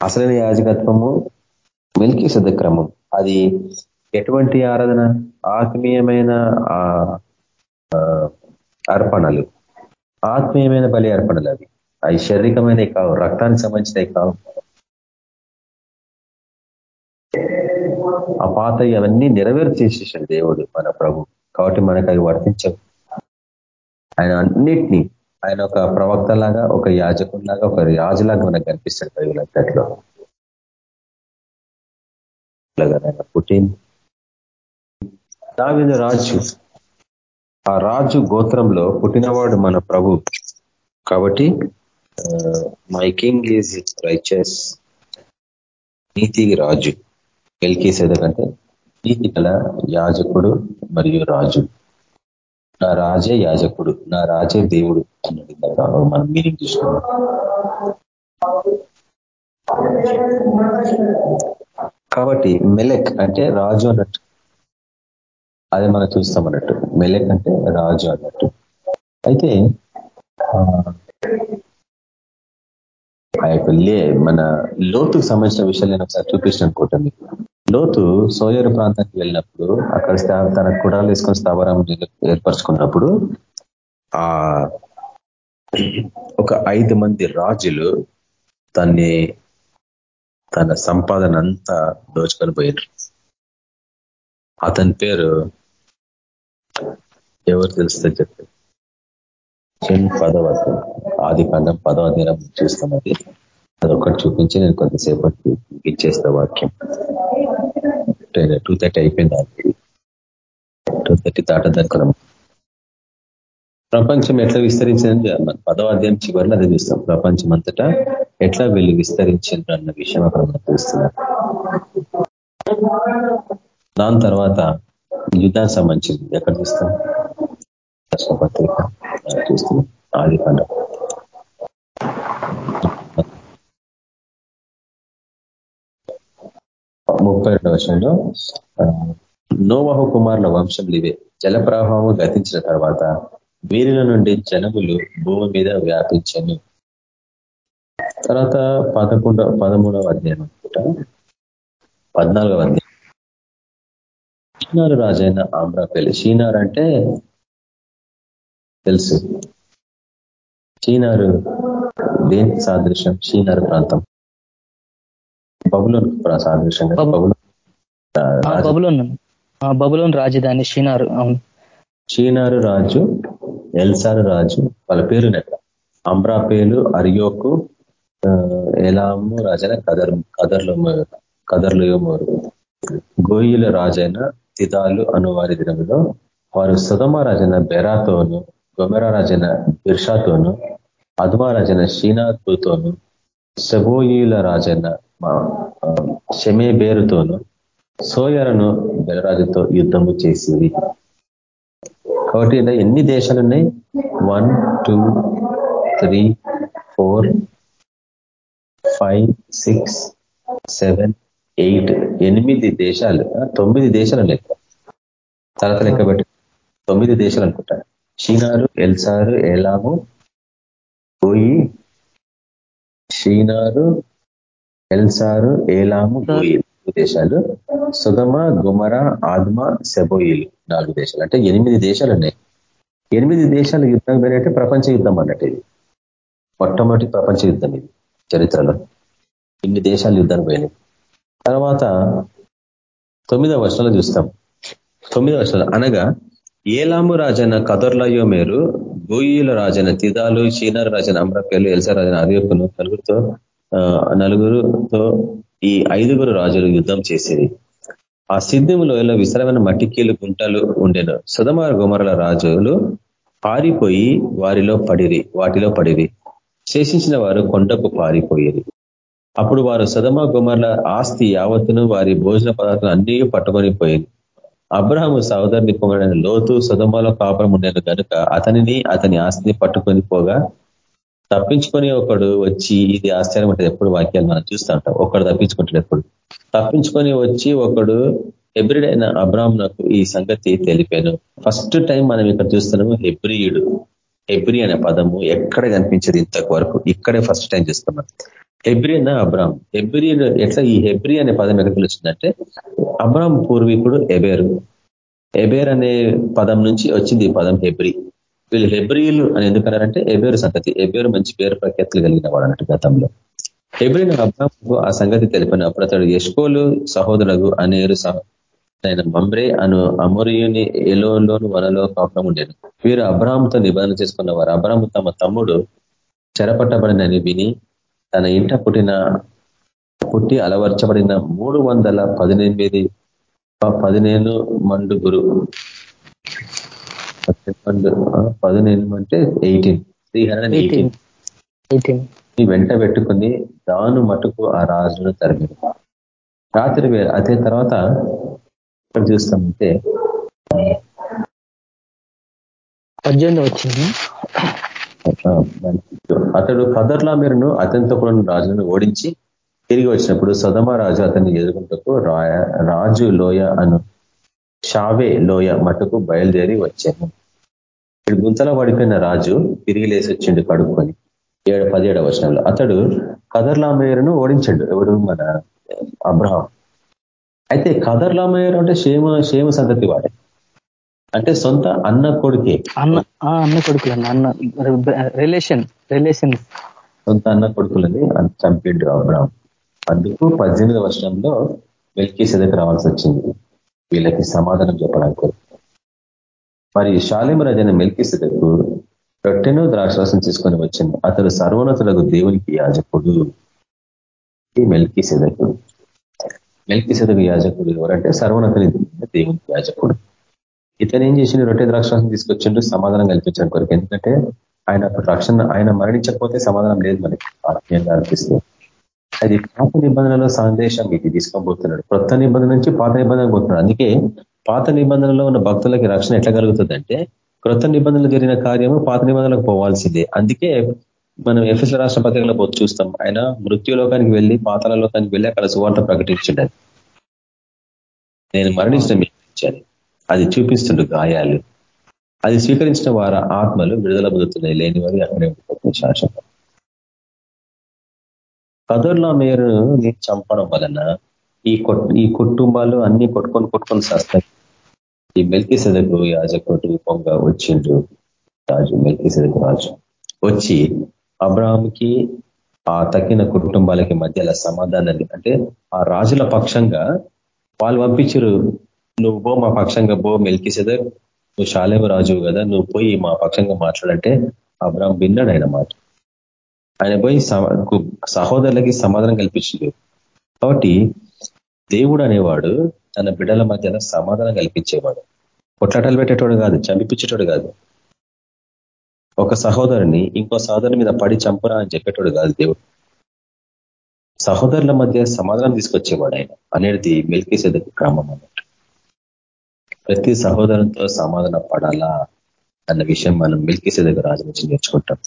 Speaker 3: అసలైన యాజకత్వము మిల్కీ క్రమం. అది ఎటువంటి ఆరాధన? ఆత్మీయమైన అర్పణలు. ఆత్మీయమైన బలి అర్పణలు అవి. అవి శారీరకమైనవి కావు రక్తానికి సంబంధించినవి కావు. ఆ పాత అవన్నీ నెరవేరు చేసేసాడు దేవుడు మన ప్రభు. కాబట్టి మనకు అవి వర్తించవు. ఆయన అన్నిటినీ ఆయన ఒక ప్రవక్త లాగా ఒక యాజకులాగా ఒక రాజులాగా మనకు కనిపిస్తాడు బైబుల్ ఆయన పుట్టింది. దావిద రాజు ఆ రాజు గోత్రంలో పుట్టినవాడు మన ప్రభు. కాబట్టి మై కింగ్ ఈజ్ రైచస్ నీతి రాజు ఎల్కేసేదకంటే నీతి గల యాజకుడు మరియు రాజు. నా రాజే యాజకుడు నా రాజే దేవుడు అన్నది మనం మీనింగ్ చూసుకున్నాం కాబట్టి మెలెక్ అంటే రాజు అన్నట్టు అదే మనం చూస్తాం అన్నట్టు. మెలెక్ అంటే రాజు అన్నట్టు. అయితే ఆ యొక్క లే మన లోతుకు సంబంధించిన విషయాలు నేను ఒకసారి చూపించిన అనుకుంటా లోతు సోయరు ప్రాంతానికి వెళ్ళినప్పుడు అక్కడ తన కుడాలు వేసుకొని స్థావరం ఏర్పరచుకున్నప్పుడు ఆ ఒక ఐదు మంది రాజులు తన్ని తన సంపాదన అంతా దోచుకొని పోయారు అతని పేరు ఎవరు తెలుస్తే చెప్తే చిన్ పదవ ఆది కాండం పదవ దినం చూస్తాం అది అదొక్కటి చూపించి నేను కొంతసేపటి ఇచ్చేస్తా వాక్యం. టూ థర్టీ అయిపోయింది ఆల్రెడీ టూ థర్టీ దాటదనుకున్నాం ప్రపంచం ఎట్లా విస్తరించింది పదవ అధ్యాయం చివరిలో అదే చూస్తాం. ప్రపంచం అంతటా ఎట్లా వీళ్ళు విస్తరించారు అన్న విషయం అక్కడ మనం చూస్తున్నారు దాని తర్వాత యుద్ధానికి సంబంధించింది. ఎక్కడ చూస్తాం? పత్రిక చూస్తున్నాం ఆది పండ ముప్పై రెండవ వర్షంలో నోవహు కుమారుల వంశంలు ఇవే. జలప్రవాహము గతించిన తర్వాత వీరిల నుండి జనములు భూమి మీద వ్యాపించను. తర్వాత పదకొండవ పదమూడవ అధ్యాయం అనుకుంటా. పద్నాలుగవ అధ్యాయం. షీనారు రాజైన ఆమ్రాపల్లి షీనార్ అంటే తెలుసు. చీనారు దేని సాదృశ్యం? చీనారు ప్రాంతం. బబులోన్ సాదృశ్యంగా
Speaker 1: బబులోన్ బబులోన్. రాజధాని షీనారు అవును.
Speaker 3: షీనారు రాజు ఎల్సారు రాజు వాళ్ళ పేరు అమ్రాపేలు అరియోకు ఎలాము రాజైన కదర్ కదర్లు కదర్లు గోయిల రాజైన తిదాలు అనువారి దినంలో వారు సుధమ రాజైన బెరాతోను గొమెరా రాజైన బిర్షాతోను అద్మా రాజైన షీనాతుతోను సెబోయిల రాజన షమే సోయరను బెలరాజుతో యుద్ధము చేసింది కాబట్టి ఎన్ని దేశాలు ఉన్నాయి one two three four five six seven eight ఎనిమిది దేశాలు తొమ్మిది దేశాలు లెక్క తర్వాత లెక్క పెట్టి తొమ్మిది దేశాలు అనుకుంటా. షీనారు ఎల్సారు ఎలాము పోయి షీనారు ఎల్సారు ఏలాము గోయి దేశాలు. సుగమ గుమర ఆద్మ సెబోయిలు నాలుగు దేశాలు. అంటే ఎనిమిది దేశాలు ఉన్నాయి. ఎనిమిది దేశాలు యుద్ధం పోయినట్టే ప్రపంచ యుద్ధం అన్నట్టు ఇది. మొట్టమొదటి ప్రపంచ యుద్ధం ఇది చరిత్రలో. ఇన్ని దేశాలు యుద్ధానికి పోయినాయి? తర్వాత తొమ్మిదవ వర్షాలు చూస్తాం. తొమ్మిదవ వర్షాలు అనగా ఏలాము రాజన కదర్లయో మేరు గోయిల రాజన తిదాలు చీనర్ రాజన అమ్రకేలు ఎల్సా రాజన అరియకును నలుగురితో నలుగురుతో ఈ ఐదుగురు రాజులు యుద్ధం చేసేది. ఆ సిద్ధములో విసరమైన మట్టికీలు గుంటలు ఉండేను. సుధమార గుమరల రాజులు పారిపోయి వారిలో పడిరి వాటిలో పడిరి. శేషించిన వారు కొండకు పారిపోయేది. అప్పుడు వారు సదమ గుమర్ల ఆస్తి యావత్తును వారి భోజన పదార్థాలు అన్నీ పట్టుకొని పోయింది. అబ్రహము సహోదరుని కుమారుడైన లోతు సుధమలో కాపురం ఉండేది కనుక అతనిని అతని ఆస్తిని పట్టుకొని పోగా తప్పించుకొని ఒకడు వచ్చి ఇది ఆశ్చర్యం ఉంటుంది ఎప్పుడు వాక్యాలు మనం చూస్తూ ఉంటాం. ఒకడు తప్పించుకుంటాడు ఎప్పుడు. తప్పించుకొని వచ్చి ఒకడు హెబ్రిడైన అబ్రాహ్మణకు ఈ సంగతి తెలిపాను. ఫస్ట్ టైం మనం ఇక్కడ చూస్తున్నాము హెబ్రియుడు. ఎబ్రి అనే పదము ఎక్కడ కనిపించదు ఇంతకు వరకు? ఇక్కడే ఫస్ట్ టైం చూస్తున్నాం. హెబ్రి అన్న అబ్రామ్. హెబ్రి ఎట్లా ఈ హెబ్రి అనే పదం ఎక్కడికి వచ్చిందంటే అబ్రామ్ పూర్వీకుడు ఎబేరు ఎబేర్ అనే పదం నుంచి వచ్చింది ఈ పదం హెబ్రి. వీళ్ళు హెబ్రియులు అని ఎందుకన్నారంటే ఎబేరు సంతతి. ఎబేరు మంచి పేరు ప్రఖ్యాతులు కలిగిన వాడు అన్నట్టు గతంలో. ఎప్పుడైనా అబ్రాహ్మకు ఆ సంగతి తెలిపిన అప్పుడు అతడు యశ్కోలు సహోదరుడు అనేరు ఆయన మమ్రే అను అమరియుని ఎలోలోను వనలో కాపురం ఉండేది వీరు అబ్రాహ్మతో నిబంధన చేసుకున్నవారు అబ్రాహ్మ తమ తమ్ముడు చెరపట్టబడినని విని తన ఇంట పుట్టిన పుట్టి అలవర్చబడిన మూడు వందల పదినెనిమిది పదిహేను మండుగురు పదిహేను అంటే ఎయిటీన్. Three hundred eighteen. వెంట పెట్టుకుని దాను మటుకు ఆ రాజును తరిమి రాత్రి అదే తర్వాత ఇక్కడ చూస్తామంటే
Speaker 1: పద్దెనిమిది వచ్చింది.
Speaker 3: అతడు కదర్లా మీరును అతనితో కూడా రాజును ఓడించి తిరిగి వచ్చినప్పుడు సదమ రాజు అతన్ని ఎదుర్కొంటకు రాజు లోయ అను షావే లోయ మటుకు బయలుదేరి వచ్చాను. ఇక్కడ గుంతలో పడిపోయిన రాజు తిరిగి లేసి వచ్చిండు కడుక్కొని ఏడు పదిహేడవ వచనంలో. అతడు కదర్లామేరును ఓడించండు. ఎవరు? మన అబ్రహాం. అయితే కదర్లామేరు అంటే క్షేమ క్షేమ సంగతి వాడే. అంటే సొంత అన్న కొడుకే.
Speaker 1: అన్న అన్న కొడుకులు అన్న రిలేషన్ రిలేషన్
Speaker 3: సొంత అన్న కొడుకులని చంపిండు అబ్రాహం అందుకు పద్దెనిమిది వర్షంలో వెల్కి సెదకు రావాల్సి వచ్చింది. వీళ్ళకి సమాధానం చెప్పడానికి మరి శాలిమ రజన మెల్కి సెదకు రొట్టెను ద్రాక్షరసం తీసుకొని వచ్చింది. అతడు సర్వోన్నతులకు దేవునికి యాజకుడు ఈ మెల్కి సెదకు మెల్కి సెదకు యాజకుడు ఎవరంటే సర్వోన్నతుని దేవునికి యాజకుడు. ఇతను ఏం చేసిండు? రొట్టె ద్రాక్షరసం తీసుకొచ్చిండు సమాధానం కల్పించడం కొరకు. ఎందుకంటే ఆయన రక్షణ ఆయన మరణించకపోతే సమాధానం లేదు మనకి. ఆత్మీయంగా అనిపిస్తుంది. అది పాత నిబంధనలో సందేశం ఇది తీసుకోబోతున్నాడు కొత్త నిబంధన నుంచి పాత నిబంధన పోతున్నాడు. అందుకే పాత నిబంధనలో ఉన్న భక్తులకి రక్షణ ఎట్లా కలుగుతుందంటే క్రొత్త నిబంధనలు జరిగిన కార్యము పాత నిబంధనలకు పోవాల్సిందే. అందుకే మనం ఎఫ్ఎస్ రాష్ట్ర పత్రికలో పోతు చూస్తాం. ఆయన మృత్యులోకానికి వెళ్ళి పాతాల లోకానికి వెళ్ళి అక్కడ సువార్త ప్రకటించండి నేను మరణించడం అది చూపిస్తుండు గాయాలు. అది స్వీకరించిన వారి ఆత్మలు విడుదల పొందుతున్నాయి. లేని వారి అక్కడే ఉండిపోతుంది శాశ్వతం కదుర్లా మేరుని చంపడం వలన ఈ ఈ కుటుంబాలు అన్ని కొట్టుకొని కొట్టుకొని చేస్తాయి ఈ మెల్కి సెదకు యాజకుడు పొంగ వచ్చిండు రాజు మెల్కి సెదకు రాజు. వచ్చి అబ్రాహాంకి ఆ తక్కిన కుటుంబాలకి మధ్యలో సమాధానాన్ని అంటే ఆ రాజుల పక్షంగా వాళ్ళు పంపించరు నువ్వు బో మా పక్షంగా బో మెలికిసేదే నువ్వు శాలేమ రాజు కదా నువ్వు పోయి మా పక్షంగా మాట్లాడంటే అబ్రాహం విన్నాడు ఆయన మాట. ఆయన పోయి సహోదరులకి సమాధానం కల్పించింది కాబట్టి దేవుడు అనేవాడు తన బిడ్డల మధ్యలో సమాధానం కల్పించేవాడు. కొట్లాటలు పెట్టేటోడు కాదు చంపించేటోడు కాదు. ఒక సహోదరుని ఇంకో సహోదరుని మీద పడి చంపురా అని చెప్పేటోడు కాదు దేవుడు. సహోదరుల మధ్య సమాధానం తీసుకొచ్చేవాడు ఆయన. అనేది మెల్కేసేది క్రమం అన్నట్టు ప్రతి సహోదరునితో సమాధాన పడాలా అన్న విషయం మనం దగ్గర రాజు నుంచి నేర్చుకుంటాం.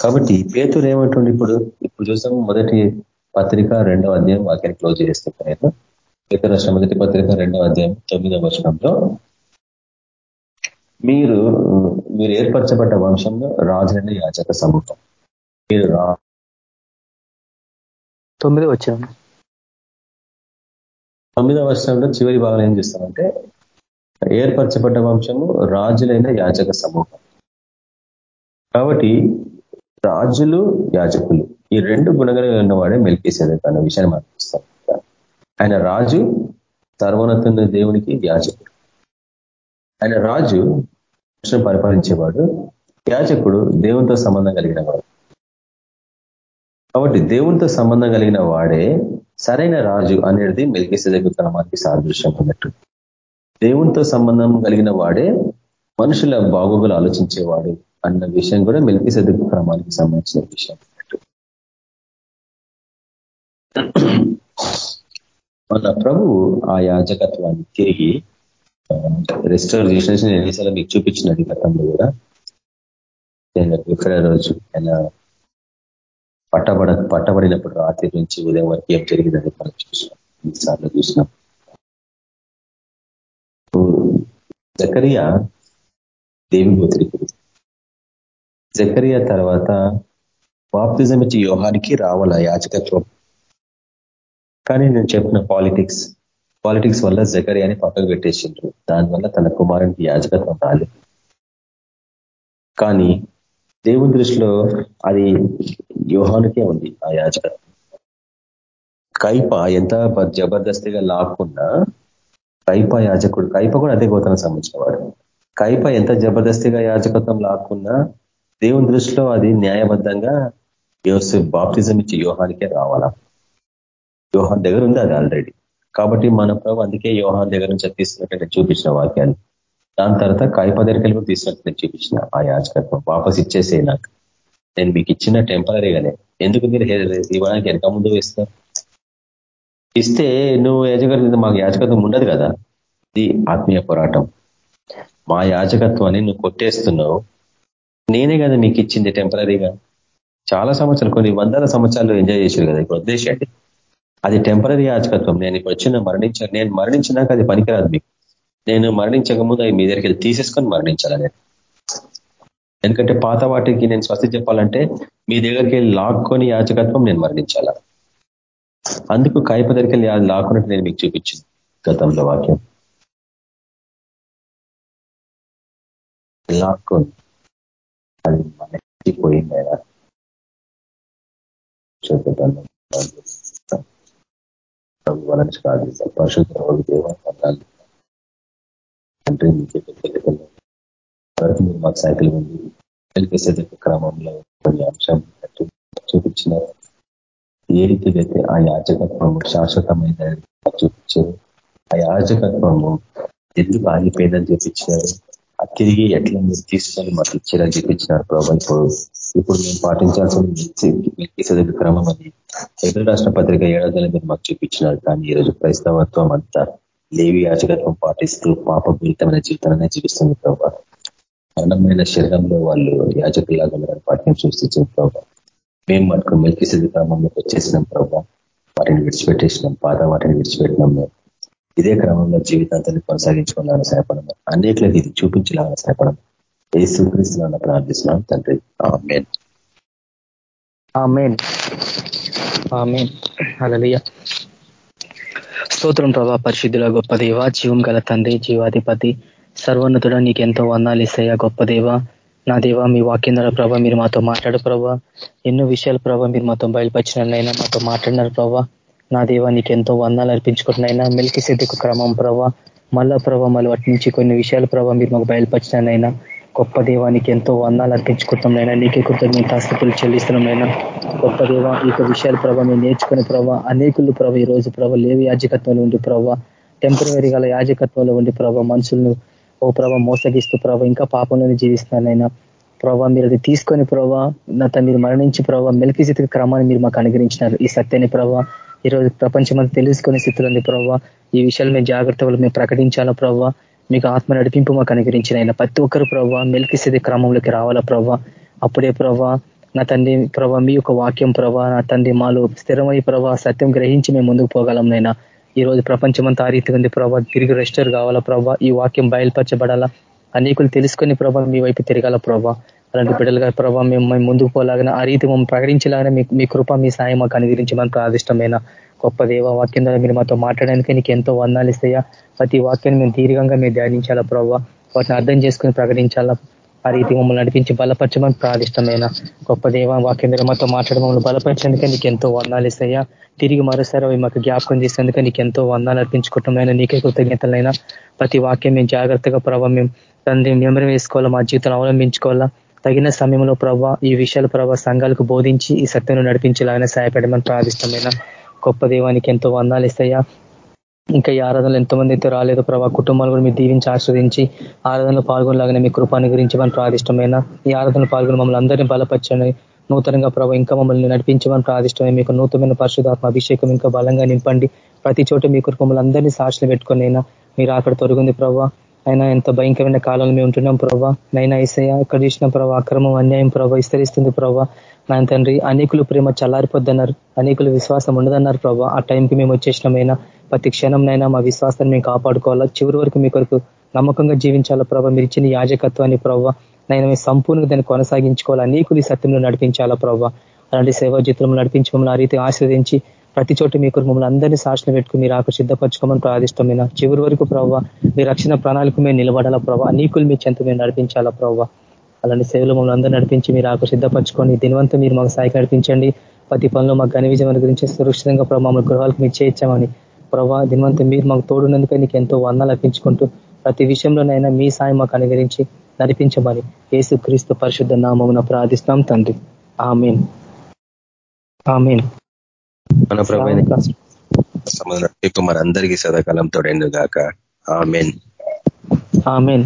Speaker 3: కాబట్టి పేతులు ఏమంటుండే ఇప్పుడు? ఇప్పుడు చూసాము మొదటి పత్రిక రెండవ అధ్యాయం వాక్యాన్ని క్లోజ్ చేస్తుంటారు పేతుల రాష్ట్ర మొదటి పత్రిక రెండవ అధ్యాయం తొమ్మిదవ వచనంలో మీరు మీరు ఏర్పరచబడ్డ వంశంలో రాజులని యాచక సమూహం. మీరు రా
Speaker 1: తొమ్మిది వచ్చాం
Speaker 3: తొమ్మిదవ వర్షంలో చివరి భాగం ఏం చేస్తామంటే ఏర్పరచబడ్డ వంశము రాజులైన యాచక సమూహం. కాబట్టి రాజులు యాజకులు ఈ రెండు గుణగణాలు ఉన్నవాడే మెలికేసేది అన్న విషయాన్ని మనం చూస్తాం. ఆయన రాజు సర్వోన్నత దేవునికి యాజకుడు. ఆయన రాజు పరిపాలించేవాడు యాజకుడు దేవునితో సంబంధం కలిగిన వాడు. కాబట్టి దేవునితో సంబంధం కలిగిన వాడే సరైన రాజు అనేది మెలికేసేదకు క్రమానికి సాదృశ్యం అన్నట్టు. దేవునితో సంబంధం కలిగిన వాడే మనుషుల బాగోగులు ఆలోచించేవాడు అన్న విషయం కూడా మెలికి క్రమానికి సంబంధించిన విషయం మన ప్రభు ఆ యాజకత్వాన్ని తిరిగి రెస్టోర్ చేసిన ఎన్నిసార్లు మీకు చూపించినది గతంలో కూడా? నేను ఇక్కడ రోజు ఆయన పట్టబడ పట్టబడినప్పుడు రాత్రి నుంచి ఉదయం వరకు ఏం జరిగిందని మనం చూసినాం. ఎన్నిసార్లు చూసినాం. జకరియా దేవి గోత్రికుడు జకరియా తర్వాత బాప్తిజం ఇచ్చి వ్యూహానికి రావాల యాచకత్వం కానీ నేను చెప్పిన పాలిటిక్స్ పాలిటిక్స్ వల్ల జకరియాని పక్కకు పెట్టేసిండ్రు. దానివల్ల తన కుమారునికి యాజకత్వం రాలేదు కానీ దేవుని దృష్టిలో అది వ్యూహానికే ఉంది ఆ యాజకత్వం కైప ఎంత జబర్దస్తిగా లాక్కున్నా కైప యాజకుడు కైప కూడా అదే గోతనం సంబంధించిన వాడు. కైప ఎంత జబర్దస్తిగా యాజకత్వం లాక్కున్నా దేవుని దృష్టిలో అది న్యాయబద్ధంగా యోసు బాప్తిజం ఇచ్చి వ్యూహానికే రావాలా? వ్యూహం దగ్గర ఉంది అది ఆల్రెడీ కాబట్టి మన ప్రభు అందుకే యోహాన్ దగ్గర నుంచి తీసుకున్నట్టు చూపించిన వాక్యాన్ని దాని తర్వాత కాయప దగ్గరికి కూడా తీసుకున్నట్టు చూపించిన ఆ యాచకత్వం వాపస్ ఇచ్చేసే నాకు. నేను మీకు ఇచ్చిన టెంపరీగానే ఎందుకు మీరు ఇవ్వడానికి వెనక ముందు వేస్తారు ఇస్తే నువ్వు యాజకత్వం మాకు యాజకత్వం ఉండదు కదా? ఇది ఆత్మీయ పోరాటం. మా యాజకత్వాన్ని నువ్వు కొట్టేస్తున్నావు. నేనే కదా మీకు ఇచ్చింది టెంపరీగా చాలా సంవత్సరాలు కొన్ని వందల సంవత్సరాలు ఎంజాయ్ చేశారు కదా. ఇప్పుడు వదిలేసేయండి అది టెంపరీ యాచకత్వం. నేను ఇప్పుడు వచ్చిన మరణించాను నేను మరణించినాక అది పనికిరాదు మీకు. నేను మరణించక ముందు అవి మీ దగ్గరికి తీసేసుకొని మరణించాలి నేను ఎందుకంటే పాత వాటికి నేను స్వస్తి చెప్పాలంటే మీ దగ్గరికి వెళ్ళి లాక్కొని యాచకత్వం నేను మరణించాల? అందుకు కాయప దగ్గరికి వెళ్ళి లాక్కున్నట్టు నేను మీకు చూపించింది గతంలో వాక్యం. లాక్కొని అది మనకి పోయింది చూపుతాను వలన ప్రార్థిస్తాం పరిశుద్ధ దేవాలి అంటే వరకు మీరు మాకు సైకిల్ ఉంది తెలిపేసే క్రమంలో కొన్ని అంశం చూపించిన ఏ రీతికైతే ఆ యాజకత్వము శాశ్వతమైన చూపించారు. ఆ యాజకత్వము ఎందుకు ఆగిపోయిందని చూపించినారు? ఆ తిరిగి ఎట్లా మీరు తీసుకొని మాకు ఇచ్చేలా చూపించినారు ప్రభావ ఇప్పుడు ఇప్పుడు మేము పాటించాల్సిన క్రమం అని ఎదురు రాష్ట్ర పత్రిక ఏడాదిలో మీరు మాకు చూపించినారు. కానీ ఈరోజు క్రైస్తవత్వం అంతా లేవి యాచకత్వం పాటిస్తూ పాపపూరితమైన జీవితాన్ని జీవిస్తుంది ప్రభావ మరణమైన శరీరంలో వాళ్ళు యాచకులాగా పాఠ్యం సృష్టించిన ప్రభావ మేము మటుకు మెల్కిసది సిద్ధి క్రమంలోకి వచ్చేసినాం ప్రభావ వాటిని విడిచిపెట్టేసినాం పాత వాటిని విడిచిపెట్టినాం మేము. ఇదే క్రమంలో జీవితాంతాన్ని కొనసాగించుకోవాలని సహాయపడము. అనేకలకు ఇది చూపించాలని సహాయపడము. ఏ స్వీకరిస్తున్నా ప్రార్థిస్తున్నాం తండ్రి.
Speaker 1: స్తోత్రం ప్రభా పరిశుద్ధుల గొప్ప దేవ జీవం గల తండ్రి జీవాధిపతి సర్వోన్నతుడ నీకెంతో వందాలు ఇస్తాయా గొప్ప దేవ. నా దేవ మీ వాక్యం ప్రభా మీరు మాతో మాట్లాడు ప్రభా. ఎన్నో విషయాలు ప్రభా మీరు మాతో బయలుపరిచినైనా మాతో మాట్లాడినారు ప్రభా. నా దేవా నీకు ఎంతో వందాలు అర్పించుకుంటున్నాయినా మెల్కి సిద్ధికు క్రమం ప్రభావ మళ్ళా ప్రభావ మళ్ళీ వాటి నుంచి కొన్ని విషయాలు ప్రభావ మీరు మాకు బయలుపరిచినైనా గొప్ప దేవానికి ఎంతో వందాలు అర్పించుకుంటున్నాయినా నీకే కృతజ్ఞత ఆస్తులు చెల్లిస్తున్నాయినా గొప్ప దేవ ఈ విషయాలు ప్రభావ మేము నేర్చుకునే ప్రభావ అనేకులు ప్రభావ ఈ రోజు ప్రభావ లేవి యాజకత్వంలో ఉండి ప్రభావ టెంపరీ గల యాజకత్వంలో ఉండి ప్రభావ మనుషులను ఓ ప్రభావ మోసగిస్తూ ప్రభావ ఇంకా పాపంలోనే జీవిస్తున్నానైనా ప్రభావ మీరు అది తీసుకొని ప్రభావ నా మీరు మరణించి ప్రభావ మెలికి క్రమాన్ని మీరు మాకు అనుగ్రహించినారు. ఈ సత్యాన్ని ప్రభావ ఈరోజు ప్రపంచమంతా తెలుసుకునే స్థితిలో ఉంది ప్రవ్వ. ఈ విషయాలు మేము జాగ్రత్తలు మేము ప్రకటించాలా ప్రవ్వా? మీకు ఆత్మ నడిపింపు మాకు అనుగ్రహించిన ఆయన. ప్రతి ఒక్కరు ప్రవ్వా మెలికిసేది క్రమంలోకి రావాలా ప్రవ్వా? అప్పుడే ప్రవ్వా నా తండ్రి ప్రభా మీ యొక్క వాక్యం ప్రభా నా తండ్రి మాలో స్థిరమై ప్రభా సత్యం గ్రహించి మేము ముందుకు పోగలం నైనా ఈ రోజు ప్రపంచమంతా ఆ రీతిగా ఉంది ప్రభా తిరిగి రెస్టర్ కావాలా ప్రభా ఈ వాక్యం బయలుపరచబడాలా? అనేకులు తెలుసుకొని ప్రభా మీ వైపు తిరగాల ప్రభా అలాంటి బిడ్డలుగా ప్రభావ మేము ముందుకు పోలాగిన ఆ రీతి మమ్మల్ని ప్రకటించలాగిన మీ కృప మీ సాయం మాకు అనుగ్రహించమని ప్రాదిష్టమైన గొప్ప దేవ వాక్యం ద్వారా మీరు మాతో మాట్లాడడానికి నీకు ఎంతో వందాలు ఇస్తాయా. ప్రతి వాక్యాన్ని మేము దీర్ఘంగా మేము ధ్యానించాలా ప్రభావ వాటిని అర్థం చేసుకుని ప్రకటించాలా. ఆ రీతి మమ్మల్ని నడిపించి బలపరచమని ప్రాదిష్టమైన గొప్ప దేవ వాక్యం ద్వారా మాతో మాట్లాడడం మమ్మల్ని బలపరిచేందుకే నీకు ఎంతో వందాలు ఇస్తాయా. తిరిగి మరోసారి అవి మాకు జ్ఞాపకం చేసేందుకే నీకు ఎంతో వందాలు అర్పించుకుంటామైనా నీకే కృతజ్ఞతలైనా. ప్రతి వాక్యం మేము జాగ్రత్తగా ప్రభావ మేము తండ్రి మెమరీ వేసుకోవాలా మా జీవితం అవలంబించుకోవాలా. తగిన సమయంలో ప్రభా ఈ విషయాలు ప్రభా సంఘాలకు బోధించి ఈ సత్యం నడిపించేలాగానే సహాయపడమని ప్రార్థిష్టమైన గొప్ప దేవానికి ఎంతో వందాలు ఇస్తాయా. ఇంకా ఈ ఆరాధనలు ఎంతమంది అయితే రాలేదు ప్రభా కుటుంబాలు కూడా మీరు దీవించి ఆస్వాదించి ఆరాధనలో పాల్గొనలాగానే మీ కృపాన్ని గురించి మన ప్రాదిష్టమైన ఈ ఆరాధనలు పాల్గొని మమ్మల్ని అందరినీ బలపరచండి. నూతనంగా ప్రభావ ఇంకా మమ్మల్ని నడిపించమని ప్రాదిష్టమే మీకు నూతనమైన పరిశుధాత్మ అభిషేకం ఇంకా బలంగా నింపండి. ప్రతి చోట మీ మమ్మల్ని అందరినీ సాక్షులు పెట్టుకొని అయినా మీరు అక్కడ తొలగింది ప్రభావ అయినా ఎంత భయంకరమైన కాలంలో మేము ఉంటున్నాం ప్రభా. నైనా ఇసయ ఇక్కడ చూసిన ప్రభావ అక్రమం అన్యాయం ప్రభావ విస్తరిస్తుంది ప్రభావ నా తండ్రి అనేకులు ప్రేమ చల్లారిపోద్దన్నారు. అనేకులు విశ్వాసం ఉండదన్నారు ప్రభావ ఆ టైంకి మేము వచ్చేసినామైనా ప్రతి క్షణంనైనా మా విశ్వాసాన్ని మేము కాపాడుకోవాలా? చివరి వరకు మీ కొరకు నమ్మకంగా జీవించాలా ప్రభావ మీరు ఇచ్చిన యాజకత్వాన్ని ప్రభావ నైనా మేము సంపూర్ణంగా దాన్ని కొనసాగించుకోవాలా? అనేకులు ఈ సత్యంలో నడిపించాలా ప్రభావ అలాంటి సేవా చిత్రంలో నడిపించి మమ్మల్ని ఆ రీతి ఆశ్రదించి ప్రతి చోట మీకు మమ్మల్ని అందరినీ సాక్షులు పెట్టుకుని మీరు ఆకు సిద్ధపరచుకోమని ప్రార్థిష్టమైన చివరి వరకు ప్రభావ మీ రక్షణ ప్రణాళిక మేము నిలబడాలా ప్రభావ నీకులు మీ చెంత మేము నడిపించాలా ప్రభావ అలాంటి సేవలు మమ్మల్ని అందరూ నడిపించి మీరు ఆకు సిద్ధపరచుకొని దినవంతా మీరు మాకు సాయకు నడిపించండి. ప్రతి పనులు మాకు ఘన విజయం గురించి సురక్షితంగా ప్రభావ మమ్మల్ని గృహాలకు మీరు చేయించామని ప్రభావ దినవంతా మీరు మాకు తోడున్నందుకే నీకు ఎంతో వందలు అర్పించుకుంటూ ప్రతి విషయంలోనైనా మీ సాయం మాకు అనుగరించి నడిపించమని యేసు క్రీస్తు పరిశుద్ధ నామమున ప్రార్థిస్తాం తండ్రి. ఆమెన్. ఆమెన్.
Speaker 3: మన ప్రభు సమాధానం మనందరికీ సదాకాలం తోడైంది గాక ఆమెన్.
Speaker 1: ఆమెన్.